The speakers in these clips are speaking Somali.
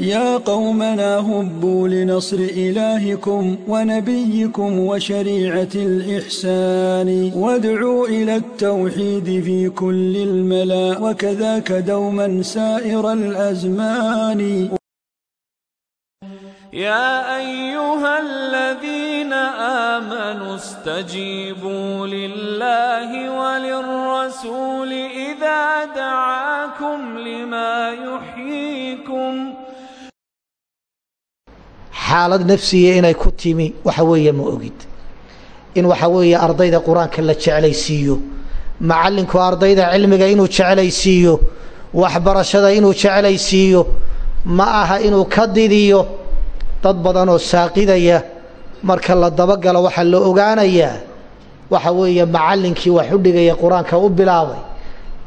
يا قومنا هبوا لنصر إلهكم ونبيكم وشريعة الإحسان وادعوا إلى التوحيد في كل الملا وكذاك دوما سائر الأزمان يا أيها الذين آمنوا استجيبوا لله وللرسول إذا دعاكم لما يحيي xaalad nafsiya inay ku timi waxa weeye ma ogid. In waxa weeye ardayda qur'aanka la jeclaysiiyo macallinku ardayda cilmiga inuu jeclaysiiyo waxbarashada inuu jeclaysiiyo ma aha inuu ka didiyo dad badan oo saaqidaya marka la dabagalo waxaa la ogaanayaa waxa weeye macallinkii wax u dhigaya qur'aanka u bilaabay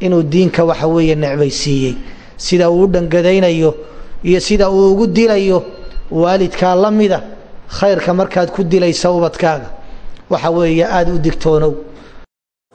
inuu diinka waxa weeye necbaysiiyey. Sida uu u dhangadaynayo iyo sida uu ugu dilayo waalidkaa la mida khayrka markaad ku dilaysa ubadkaaga waxa weeye aada u digtoonow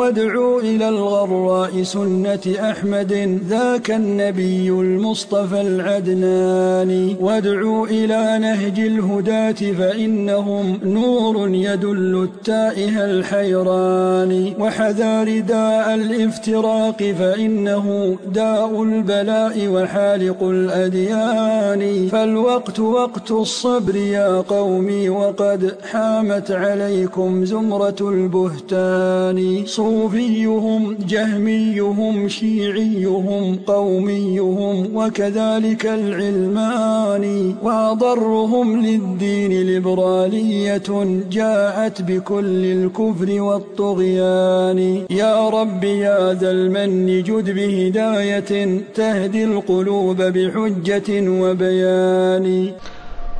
وادعوا إلى الغراء سنة أحمد ذاك النبي المصطفى العدناني وادعوا إلى نهج الهداة فإنهم نور يدل التائه الحيران وحذار داء الافتراق فإنه داء البلاء وحالق الأديان فالوقت وقت الصبر يا قومي وقد حامت عليكم زمرة البهتان صوفيهم جهميهم شيعيهم قوميهم وكذلك العلماني وأضرهم للدين لبرالية جاءت بكل الكفر والطغيان يا رب يا ذا المن جد بهداية تهدي القلوب بحجة وبيان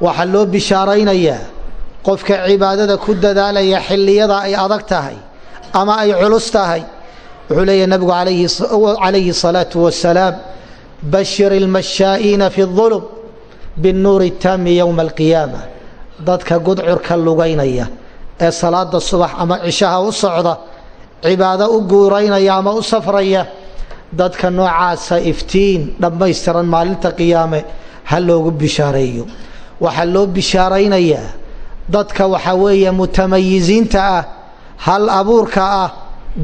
وحلو بشارين اياه qofka cibaadada ku dadaalaya xilliyada ay adag tahay ama ay culus tahay wuxuu leeyahy nabigu calayhi الsalaaةu wasalaam bashir اlmashaa'iina fi الظulm biالnuuri الtaami ywma اlqiyaama dadka gudcurka lugaynaya ee salaada subax ama cishaha u socda cibaado u guuraynaya ama u safraya dadka noocaasa iftiin dhammaystiran maalinta qiyaame ha loogu bishaareeyo waxaa loo bishaaraynayaa dadka waxaa weeye mutamayiziinta ah hal abuurka ah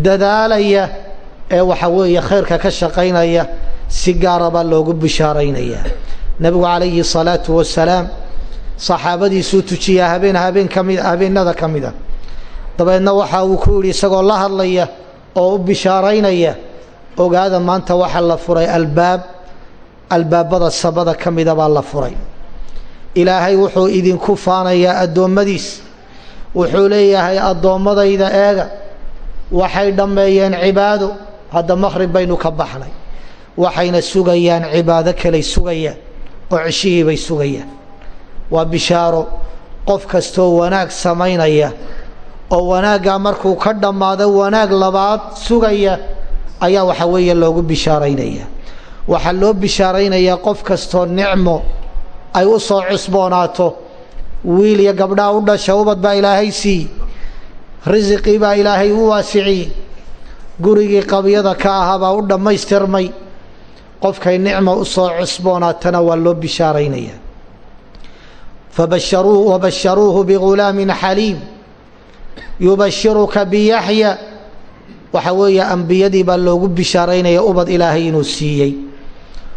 dadaalaya ee waxa weeye khayrka ka shaqaynaya si gaara baa loogu bishaaraynayaa nebigu calayhi salaatu wasalaam saxaabadiisuu tujiyaa habeen habeen kami habeenada ka mida dabeedna waxa uu ku yidhi isagoo la hadlaya oo u bishaaraynaya ogaada maanta waxaa la furay albaab albaabada sabada ka mida baa la furay. Ilaahay wuxuu idinku faanayaa addoommadiis wuxuu leeyahay addoommadayda eega waxay dhammeeyeen cibaado. Hadda maqhrib baynu ka baxnay. Waxayna sugayaan cibaado kaley sugayaan oo ceshihii bay sugayaan. Waa bishaaro qof kastoo wanaag samaynaya oo wanaaggaa markuu ka dhammaado wanaag labaad sugaya ayaa waxa weeye loogu bishaaraynaya. Waxaa loo bishaaraynayaa qof kastoo nicmo ay u soo cusboonaato wiil iyo gabdhaha u dhasha ubad baa ilaahay siiyey risiqii baa ilaahay u waasiciyey gurigii qabyada ka ahaa baa u dhammaystirmay qofkay nicma u soo cusboonaatana waa loo bishaaraynaya. Fabasharuu wabasharuuhu bigulaamin xaliim yubashiruka biyaxya waxa weeye ambiyadii baa loogu bishaaraynaya ubad ilaahay inuu siiyey.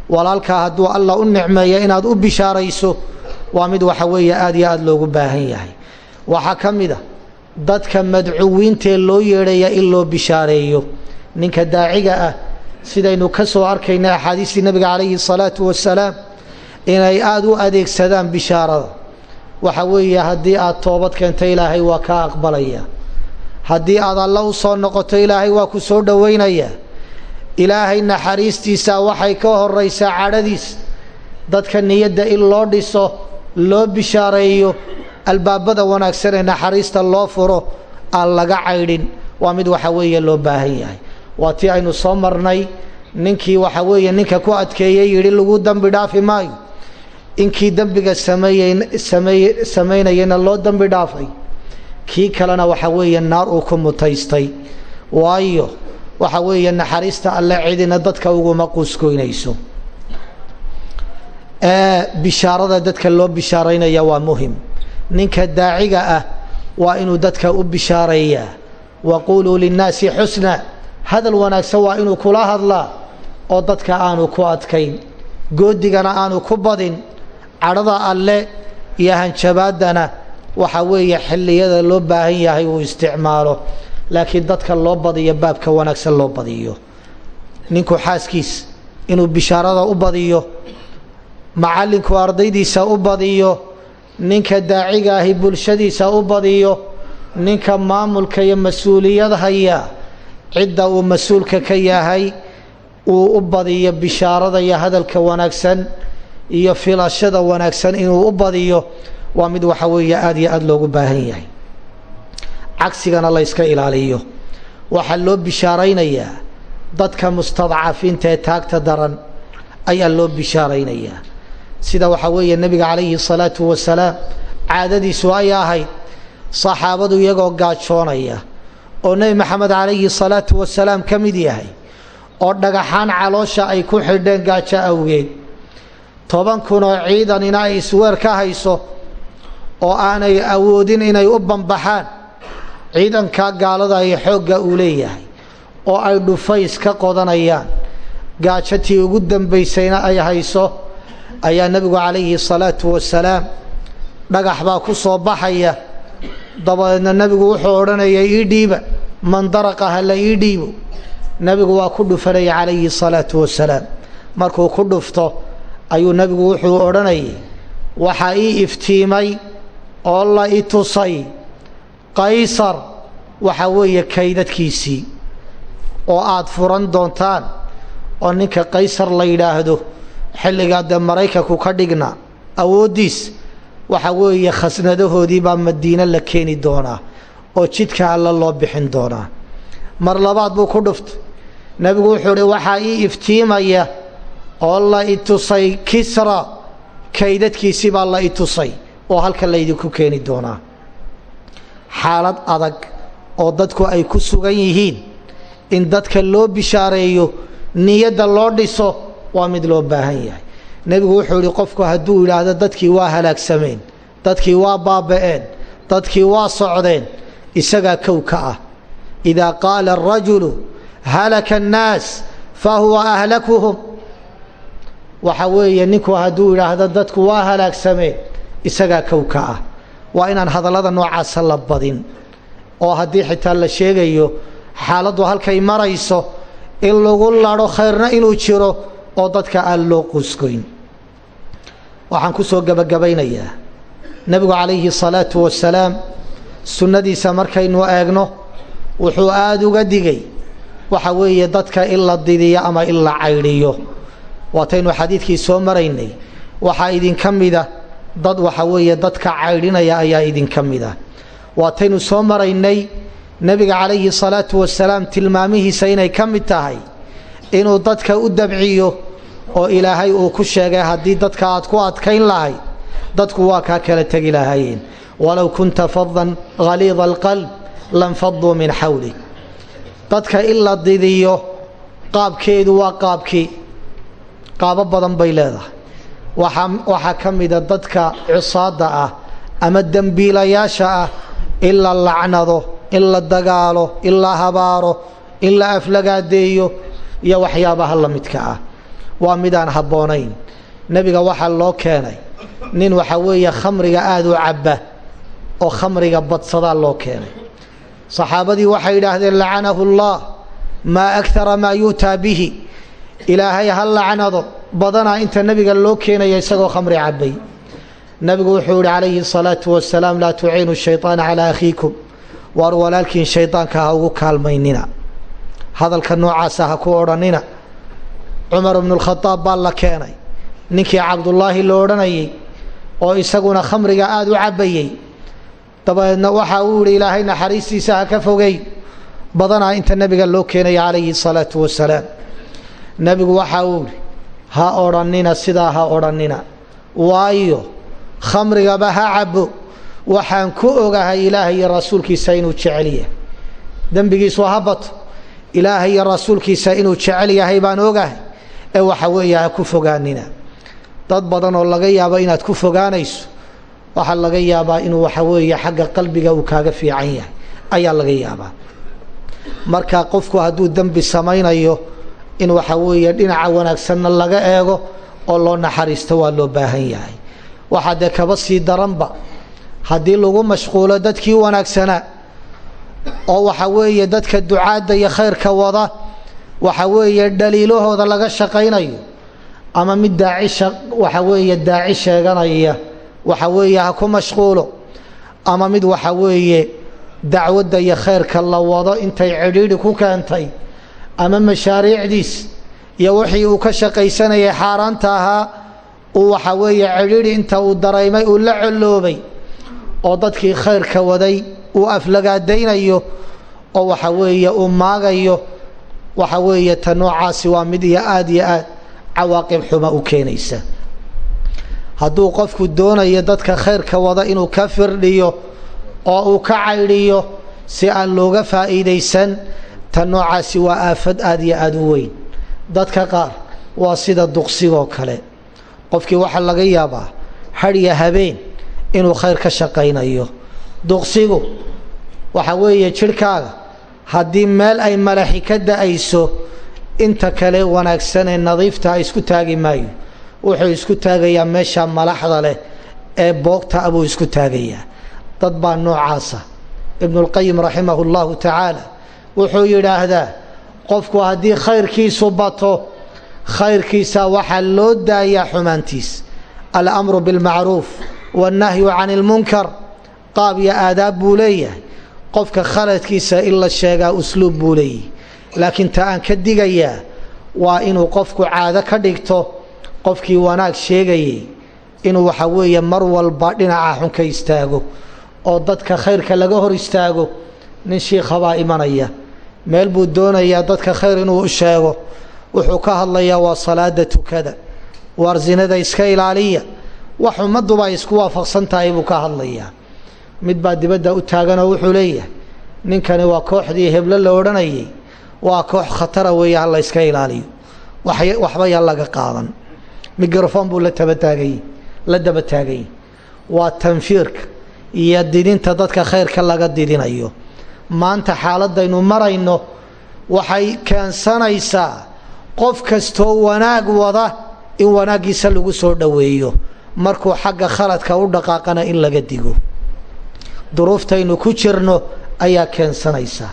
Walaalkaa hadduu allah u nicmeeya inaad u bishaarayso waa mid waxa weeye aad iyo aada loogu baahan yahay. Waxaa ka mid a dadka madcuwiintee loo yeedhaya in loo bishaareeyo. Ninka daaciga ah sidaynu ka soo arkayna axaadiistii nabiga calayhi salaatu wasalaam inay aada u adeegsadaan bishaarada. Waxa weeye haddii aad toobad keento ilaahay waa kaa aqbalaya. Haddii aad alla u soo noqoto ilaahay waa ku soo dhowaynayaa ilaahay naxariistiisa waxay ka horaysaa cadhadiis. Dadka niyadda in loo dhiso loo bishaareeyo albaabada wanaagsan ee naxariista loo furo aan laga caydhin. Waa mid waxa weeye loo baahan yahay. Waa tii aynu soo marnay ninkii waxa weeye ninka ku adkeeyey yidhi lagu dembi dhaafi maayo. Inkii dembiga sameeyey sameey samaynayana loo dembi dhaafay. Kii kalena waxa weeye naar uu ku mutaystay. Waayo waxa weeye naxariista alle cidina dadka uguma quuskoynayso bishaarada dadka loo bishaaraynaya waa muhiim. Ninka daaciga ah waa inuu dadka u bishaareeyaa waquuluu linnaasi xusna. Hadal wanaagsan waa inuu kula hadlaa oo dadka aanu ku adkayn. Goodigana aanu ku badin. Cadhada alle iyo hanjabaaddana waxa weeye xilliyada loo baahan yahay uu isticmaalo. Laakiin dadka loo badiyo baabka wanaagsan loo badiyo. Ninku xaaskiis inuu bishaarada u badiyo macallinku ardaydiisa u badiyo ninka daaciga ahi bulshadiisa u badiyo ninka maamulka iyo mas'uuliyad haya cidda uu mas'uulka ka yahay uu u badiyo bishaarada iyo hadalka wanaagsan iyo filashada wanaagsan inuu u badiyo waa mid waxa weeye aada iyo aada loogu baahan yahay. Cagsigana la yska ilaaliyo. Waxaa loo bishaaraynayaa dadka mustadcafiinta ee taagta daran ayaa loo bishaaraynayaa sida waxaa weeye nebiga calayhi salaatu wasalaam caadadiisu ay ahayd saxaabadu iyagoo gaajoonaya oo nebi maxamed calayhi salaatu wasalaam ka mid yahay oo dhagaxaan caloosha ay ku xidheen gaajo awgeed. Toban kun oo ciidanina ay isweer ka hayso oo aanay awoodin inay u bambaxaan ciidanka gaalada ay xoogga uu leeyahay oo ay dhufays ka qodanayaan. Gaajatii ugu dambaysayna ay hayso ayaa nebigu calayhi salaatu wasalaam dhagax baa ku soo baxaya. Dabadeedna nebigu wuxuu odhanaya ii dhiiba mandaraqa hala ii dhiibo. Nebigu waa ku dhufanaya calayhi salaatu wasalaam. Markuu ku dhufto ayuu nebigu wuxuu odhanayay waxaa ii iftiimay oo la i tusay qaysar waxaa weeye kaydadkiisii oo aad furan doontaan oo ninka qaysar la yidhaahdo xilligaa dee maraykanku ka dhigna awooddiis waxa weeye khasnadahoodii baa madiine la keeni doonaa oo jidka alla loo bixin doonaa. Mar labaad buu ku dhuftay. Nebigu wuxuu uhi waxaa ii iftiimaya oo la i tusay kisra kaydadkiisii baa la i tusay oo halka laydinku keeni doonaa. Xaalad adag oo dadku ay ku sugan yihiin in dadka loo bishaareeyo niyadda loo dhiso waa mid loo baahan yahay. Nebigu wuxuu ihi qofku hadduu yidhaahdo dadkii waa halaagsameen dadkii waa baaba'een dadkii waa socdeen isagaa kow ka ah. Idaa qaala arajulu halaka annaas fa huwa ahlakuhum. Waxa weeye ninku hadduu yidhaahdo dadku waa halaagsameen isagaa kow ka ah. Waa inaan hadallada noocaasa la badin oo haddii xitaa la sheegayo xaaladdu halkay marayso in lagu ladho khayrna inuu jiro oo dadka aan loo qusgoyn waxaan ku soo gebagabaynayaa nebigu calayhi salaatu wasalaam sunnadiisa markaynu eegno wuxuu aada uga digay. Waxa weeye dadka in la didiyo ama in la caydhiyo waataynu xadiidkii soo maraynay. Waxaa idinka mida dad waxa weeye dadka caydhinaya ayaa idinka mida waataynu soo maraynay nebiga calayhi salaatu wasalaam tilmaamihiisa inay ka mid tahay inuu dadka u dabciyo oo ilaahay uu ku sheegay haddii dadka aad ku adkayn lahayd dadku waa kaa kala tegi lahaayeen. Walow kunta fadan haliida alqalb lanfaduu min xawli dadka in la didiyo qaabkeedu waa qaabkii. Qaabo badan bay leedahay. Waxaa ka mida dadka cusaada ah ama dembiilayaasha ah in la lacnado in la dagaalo in la habaaro in la aflagaadeeyo iyo waxyaabaha la midka ah waa midaan habboonayn. Nebiga waxaa loo keenay. Nin waxa weeye khamriga aada u cabba oo khamriga badsadaa loo keenay. Saxaabadii waxay yidhaahdeen lacanahu allah maa akara maa yu'taa bihi. Ilaahay ha lacnado badanaa inta nebiga loo keenaya isagoo khamri cabbay. Nebigu wuxuu yihi calayhi salaatu wasalaam laa tuciinu shayطaana calaa akhiikum. Waar walaalkiin shaydaanka ha ugu kaalmaynina. Hadalka noocaasa ha ku odhanina cumar bnu lkhadaab baa la keenay. Ninkii cabdullaahi la odhanayey oo isaguna khamriga aada u cabbayey dabadeedna waxa uu yihi ilaahay naxariistiisa ha ka fogey badanaa inta nebiga loo keenaya calayhi salaatu wasalaam nebigu waxa uu yihi ha odhannina sidaa ha odhannina. Waayo khamrigaba ha cabbo. Waxaan ku ogahay ilaahay iyo rasuulkiisa inuu jecel yahay. Dembigiisu ha bato. Ilaahay iyo rasuulkiisa inuu jecel yahay baan ogahay ee waxa weeye ku fogaanina. Dad badan oo laga yaabo inaad ku fogaanayso waxaa laga yaabaa inuu waxa weeye xagga qalbiga uu kaaga fiican yahay. Ayaa laga yaabaa. Marka qofku hadduu dembi samaynayo in waxa weeye dhinaca wanaagsanna laga eego oo loo naxariisto waa loo baahan yahay. Waxaa dee kaba sii daranba haddii lagu mashquulo dadkii wanaagsanaa oo waxa weeye dadka ducaadda iyo khayrka wada waxa weeye dhaliilahooda laga shaqaynayo. Ama mid daacisha waxa weeye daaci sheeganaya waxa weeye ha ku mashquulo. Ama mid waxa weeye dacwadda iyo khayrka la wado intay cidhiidhi ku keentay. Ama mashaariicdiis iyo wixii uu ka shaqaysanayay xaaraanta ahaa uu waxa weeye cidhiidhi inta uu dareymay uu la colloobay. Oo dadkii khayrka waday uu aflagaadaynayo oo waxa weeye uu maagayo waxa weeye ta noocaasi waa mid iyo aada iyo aad cawaaqib xuma u keenaysa. Hadduu qofku doonayo dadka khayrka wada inuu ka firdhiyo oo uu ka caydhiyo si aan looga faa'iidaysan ta noocaasi waa aafad aada iyo aada u weyn. Dadka qaar waa sida duqsigoo kale. Qofkii waxaa laga yaabaa hadhiya habeen inuu khayr ka shaqaynayo. Duqsigu waxa weeye jidhkaaga haddii meel ay malaxi ka da'ayso inta kale wanaagsanee nadiiftaha isku taagi maayo. Wuxuu isku taagayaa meesha malaxda leh ee boogta abuu isku taagayaa. Dad baa noocaasa. Ibnulqayim raximahu llahu tacaala wuxuu yidhaahdaa qofku haddii khayrkiisu bato khayrkiisa waxaa loo daayaa xumaantiis. Alamru bilmacruuf wannahyu can ilmunkar qaab iyo aadaab buu leeyahay qofka khaladkiisa in la sheegaa usluub buu leeyahy. Laakiin ta aan ka digayaa waa inuu qofku caado ka dhigto qofkii wanaag sheegayay inuu waxa weeye mar walba dhinaca xun ka istaago oo dadka khayrka laga hor istaago nin shiikhabaa imanaya. Meel buu doonayaa dadka khayr inuu sheego. Wuxuu ka hadlayaa waa salaada tukada. Waar zinada iska ilaaliya. Wax ummadduba ay isku waafaqsan tahay buu ka hadlayaa mid baa dibadda u taaganoo wuxuu leeyahay ninkani waa kooxdii heblo la odhanayay waa koox khatara weeye ha la yska ilaaliyo. Waxba yaa laga qaadan. Mikrofon buu la tabataagay la daba taagay. Waa tanfiirka iyo didinta dadka khayrka laga didinayo. Maanta xaaladaynu marayno waxay keensanaysaa qof kastoo wanaag wada in wanaaggiisa lagu soo dhoweeyo markuu xagga khaladka u dhaqaaqana in laga digo duruuftaynu ku jirno ayaa keensanaysa.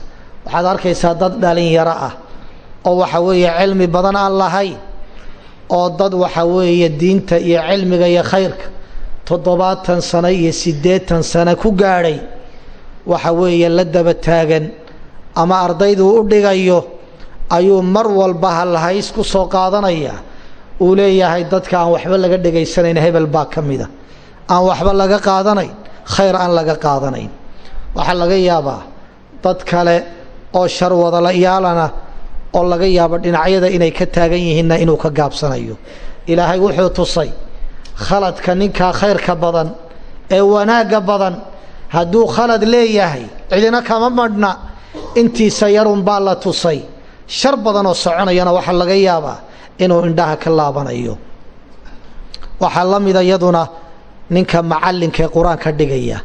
Waxaad arkaysaa dad dhalinyaro ah oo waxa weeye cilmi badan aan lahayn oo dad waxa weeye diinta iyo cilmiga iyo khayrka toddobaatan sano iyo siddeetan sano ku gaadhay waxa weeye la daba taagan ama ardayduu u dhigayo ayuu mar walba halhays ku soo qaadanaya. Uu leeyahay dadka aan waxba laga dhegaysanayn hebel baa ka mida aan waxba laga qaadanayn khayr aan laga qaadanayn. Waxaa laga yaabaa dad kale oo shar wadalayaalana oo laga yaabo dhinacyada inay ka taagan yihiinna inuu ka gaabsanayo. Ilaahay wuxuu tusay khaladka ninkaa khayrka badan ee wanaagga badan hadduu khalad leeyahay cidina kama madhna intiisa yarun baa la tusay. Shar badan oo soconayana waxaa laga yaabaa inuu indhaha ka laabanayo. Waxaa la mida iyaduna ninka macallinka ee qur'aanka dhigaya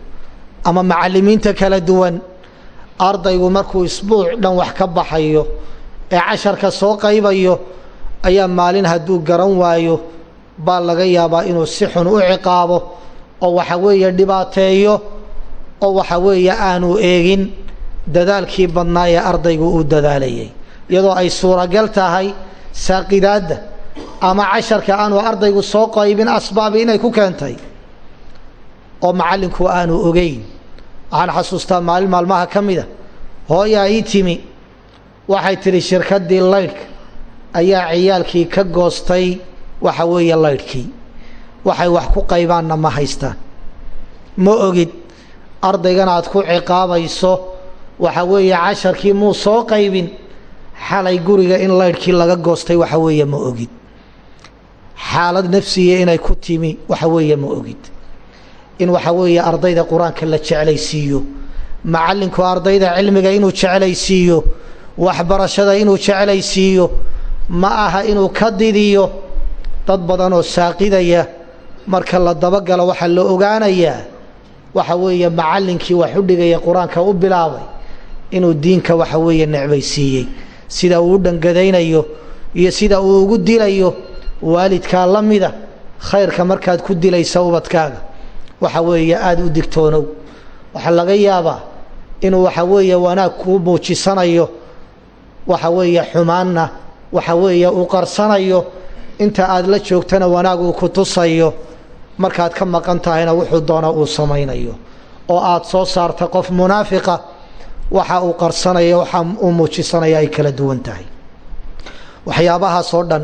ama macallimiinta kala duwan ardaygu markuu isbuuc dhan wax ka baxayo ee casharka soo qaybayo ayaa maalin hadduu garan waayo baa laga yaabaa inuu si xun u ciqaabo oo waxa weeye dhibaateeyo oo waxa weeye aanu eegin dadaalkii badnaa ee ardaygu uu dadaalayay. Iyadoo ay suuragal tahay saaqidaadda ama casharka aanu ardaygu soo qaybin asbaabi inay ku keentay oo macallinku aanu ogeyn. Waxaan xasuustaa maalin maalmaha ka mida. Hooyaa ii timi. Waxay tidhi shirkaddii laydhka ayaa ciyaalkii ka goostay waxa weeye laydhkii waxay wax ku qaybaanna ma haystaan. Ma ogid ardaygan aad ku ciqaabayso waxa weeye casharkii muu soo qaybin? Xalay guriga in laydhkii laga goostay waxa weeye ma ogid. Xaalad nafsiya inay ku timi waxa weeye ma ogid in waxa weeye ardayda qur'aanka la jeclaysiiyo. Macallinku ardayda cilmiga inuu jeclaysiiyo waxbarashada inuu jeclaysiiyo ma aha inuu ka didiyo. Dad badan oo saaqidaya marka la dabagalo waxaa la ogaanayaa. Waxa weeye macallinkii wax u dhigaya qur'aanka u bilaabay inuu diinka waxa weeye necbaysiiyey sida uu u dhangadaynayo iyo sida uu ugu dilayo waalidkaa la mida khayrka markaad ku dilaysa ubadkaaga waxa weeye aada u digtoonow. Waxaa laga yaabaa inuu waxa weeye wanaag kuu muujisanayo waxa weeye xumaanna waxa weeye uu qarsanayo inta aada la joogtana wanaag uu ku tusayo markaad ka maqan tahayna wuxuu doona uu samaynayo. Oo aada soo saarta qof munaafiqa waxa uu qarsanaya waxa uu muujisanaya ay kala duwan tahay. Waxyaabahaas dhan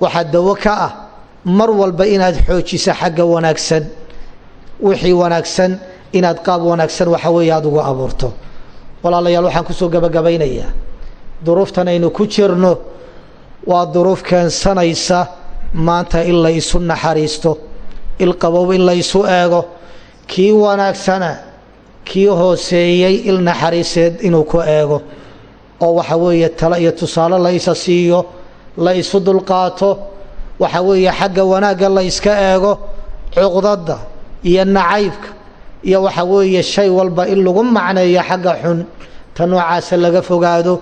waxaa dawo ka ah mar walba inaad xoojisa xagga wanaagsan wixii wanaagsan inaad qaab wanaagsan waxa weeye aada ugu abuurto. Walaalayaal waxaan ku soo gabagabaynayaa duruuftan aynu ku jirno waa duruuf keensanaysa maanta in la isu naxariisto ilqabow in la isu eego kii wanaagsana kii hooseeyey il naxariiseed inuu ku eego. Oo waxa weeye talo iyo tusaale la isa siiyo la isu dulqaato waxa weeye xagga wanaagga la iska eego cuqdadda iyo nacaybka iyo waxa weeye shay walba in lagu macneeyo xagga xun ta noocaasa laga fogaado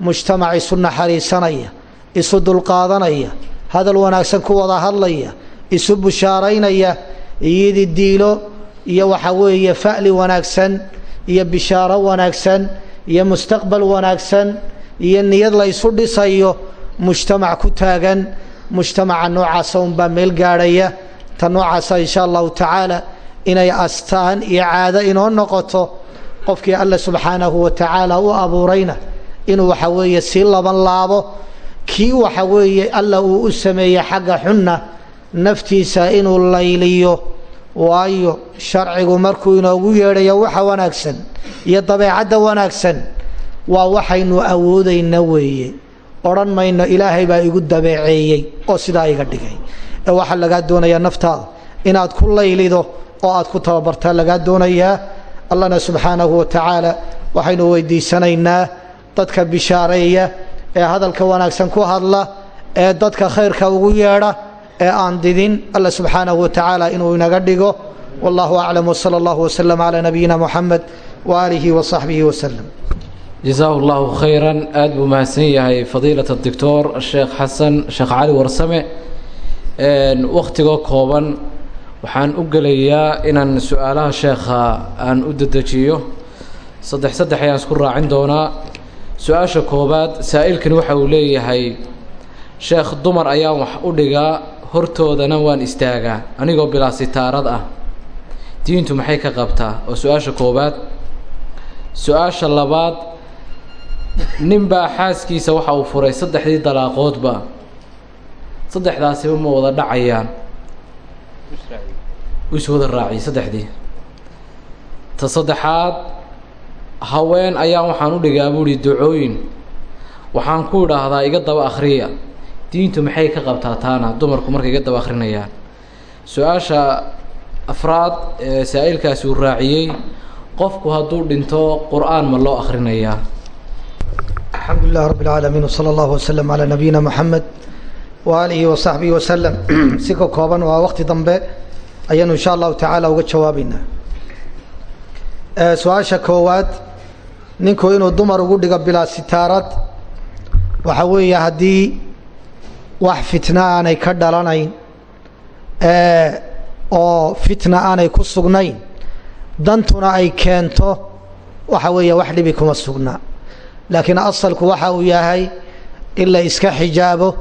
mujtamac isu naxariisanaya isu dulqaadanaya hadal wanaagsan ku wada hadlaya isu bushaaraynaya iyidi diilo iyo waxa weeye fa'li wanaagsan iyo bishaaro wanaagsan iyo mustaqbal wanaagsan iyo niyad la isu dhisayo mujtamac ku taagan mujtamaca noocaasa unbaa meel gaadhaya ta noocaasa insha allahu tacaala inay astaan iyo caado inoo noqoto qofkii alla subxaanahu wa tacaala u abuurayna inuu waxa weeye sii laban laabo kii waxa weeye alla uu u sameeyey xagga xunna naftiisa inuu layliyo waayo sharcigu markuu inoogu yeedhayo waxa wanaagsan iyo dabeecadda wanaagsan waa waxaynu awoodayna weeye. Odhan mayno ilaahay baa igu dabeeceeyey oo sidaa iga dhigay waxaa lagaa doonayaa naftaada inaad ku laylido oo aad ku tababartaa lagaa doonayaa allahna subxaanahu wa tacaala waxaynu weydiisanaynaa dadka bishaareeya ee hadalka wanaagsan ku hadla ee dadka khayrka ugu yeedha ee aan didin. Alla subxaanahu wa tacaala inuu inaga dhigo. Wallahu aclam wsala allahu waslama calaa nabiyina muxamed waaalihi wa saxbihi waslem jasaahu llahu khayran. Aada buu mahadsan yahay fadiilat doctor sheekh xasan sheekh cali warsame wakhtigoo kooban waxaan u gelayaa inaan su'aalaha sheekha aan u dedejiyo saddex saddex ayaan isku raacin doonaa. Su'aasha koobaad saa'ilkani waxa uu leeyahay sheekh dumar ayaan wax u dhigaa hortoodana waan istaagaa anigoo bilaa sitaarad ah. Diintu maxay ka qabtaa? Oo su'aasha koobaad. Su'aasha labaad ninbaa xaaskiisa waxa uu furay saddexdii dalaaqoodba saddexdaasiba ma wada dhacayaan is wada raaciyay saddexdii ta saddexaad haween ayaan waxaan u dhigaa buuhi ducooyin waxaan ku idhaahdaa iga daba akhriya diintu maxay ka qabtaa taana dumarku markay iga daba akhrinayaan su-aasha afraad ee saa-iilkaasi uu raaciyey qofku hadduu dhinto qur-aan ma loo akhrinayaa alxamdu lilah rab اlcaalamiin wslى اllah wslm calى nabiyina moxamed waaalihi wasaxbihi waslem si ka kooban waa waqti dambe ayaanu insha allahu tacaala uga jawaabeynaa su'aasha koowaad ninku inuu dumar ugu dhigo bilaa sitaarad waxa weeye haddii wax fitna aanay ka dhalanayn oo fitna aanay ku sugnayn dantuna ay keento waxa weeye wax dhibi kuma sugna. Laakiin asalku waxa uu yahay in la iska xijaabo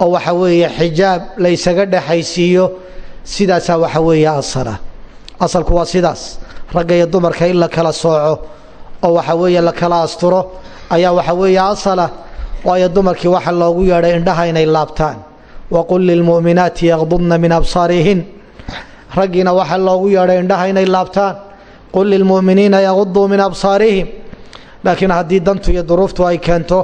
oo waxa weeye xijaab la ysaga dhexaysiiyo sidaasaa waxa weeye asala asalku waa sidaas. Ragga iyo dumarka in la kala sooco oo waxa weeye la kala asturo ayaa waxa weeye asala waayo dumarkii waxa loogu yeedhay indhaha inay laabtaan. Waqul lilmu'minaati yaqdudna min absaarihin. Raggiina waxaa loogu yeedhay indhaha inay laabtaan. Qul lilmu'miniina yaquduu min absaarihim. Laakiin haddii dantu iyo duruuftu ay keento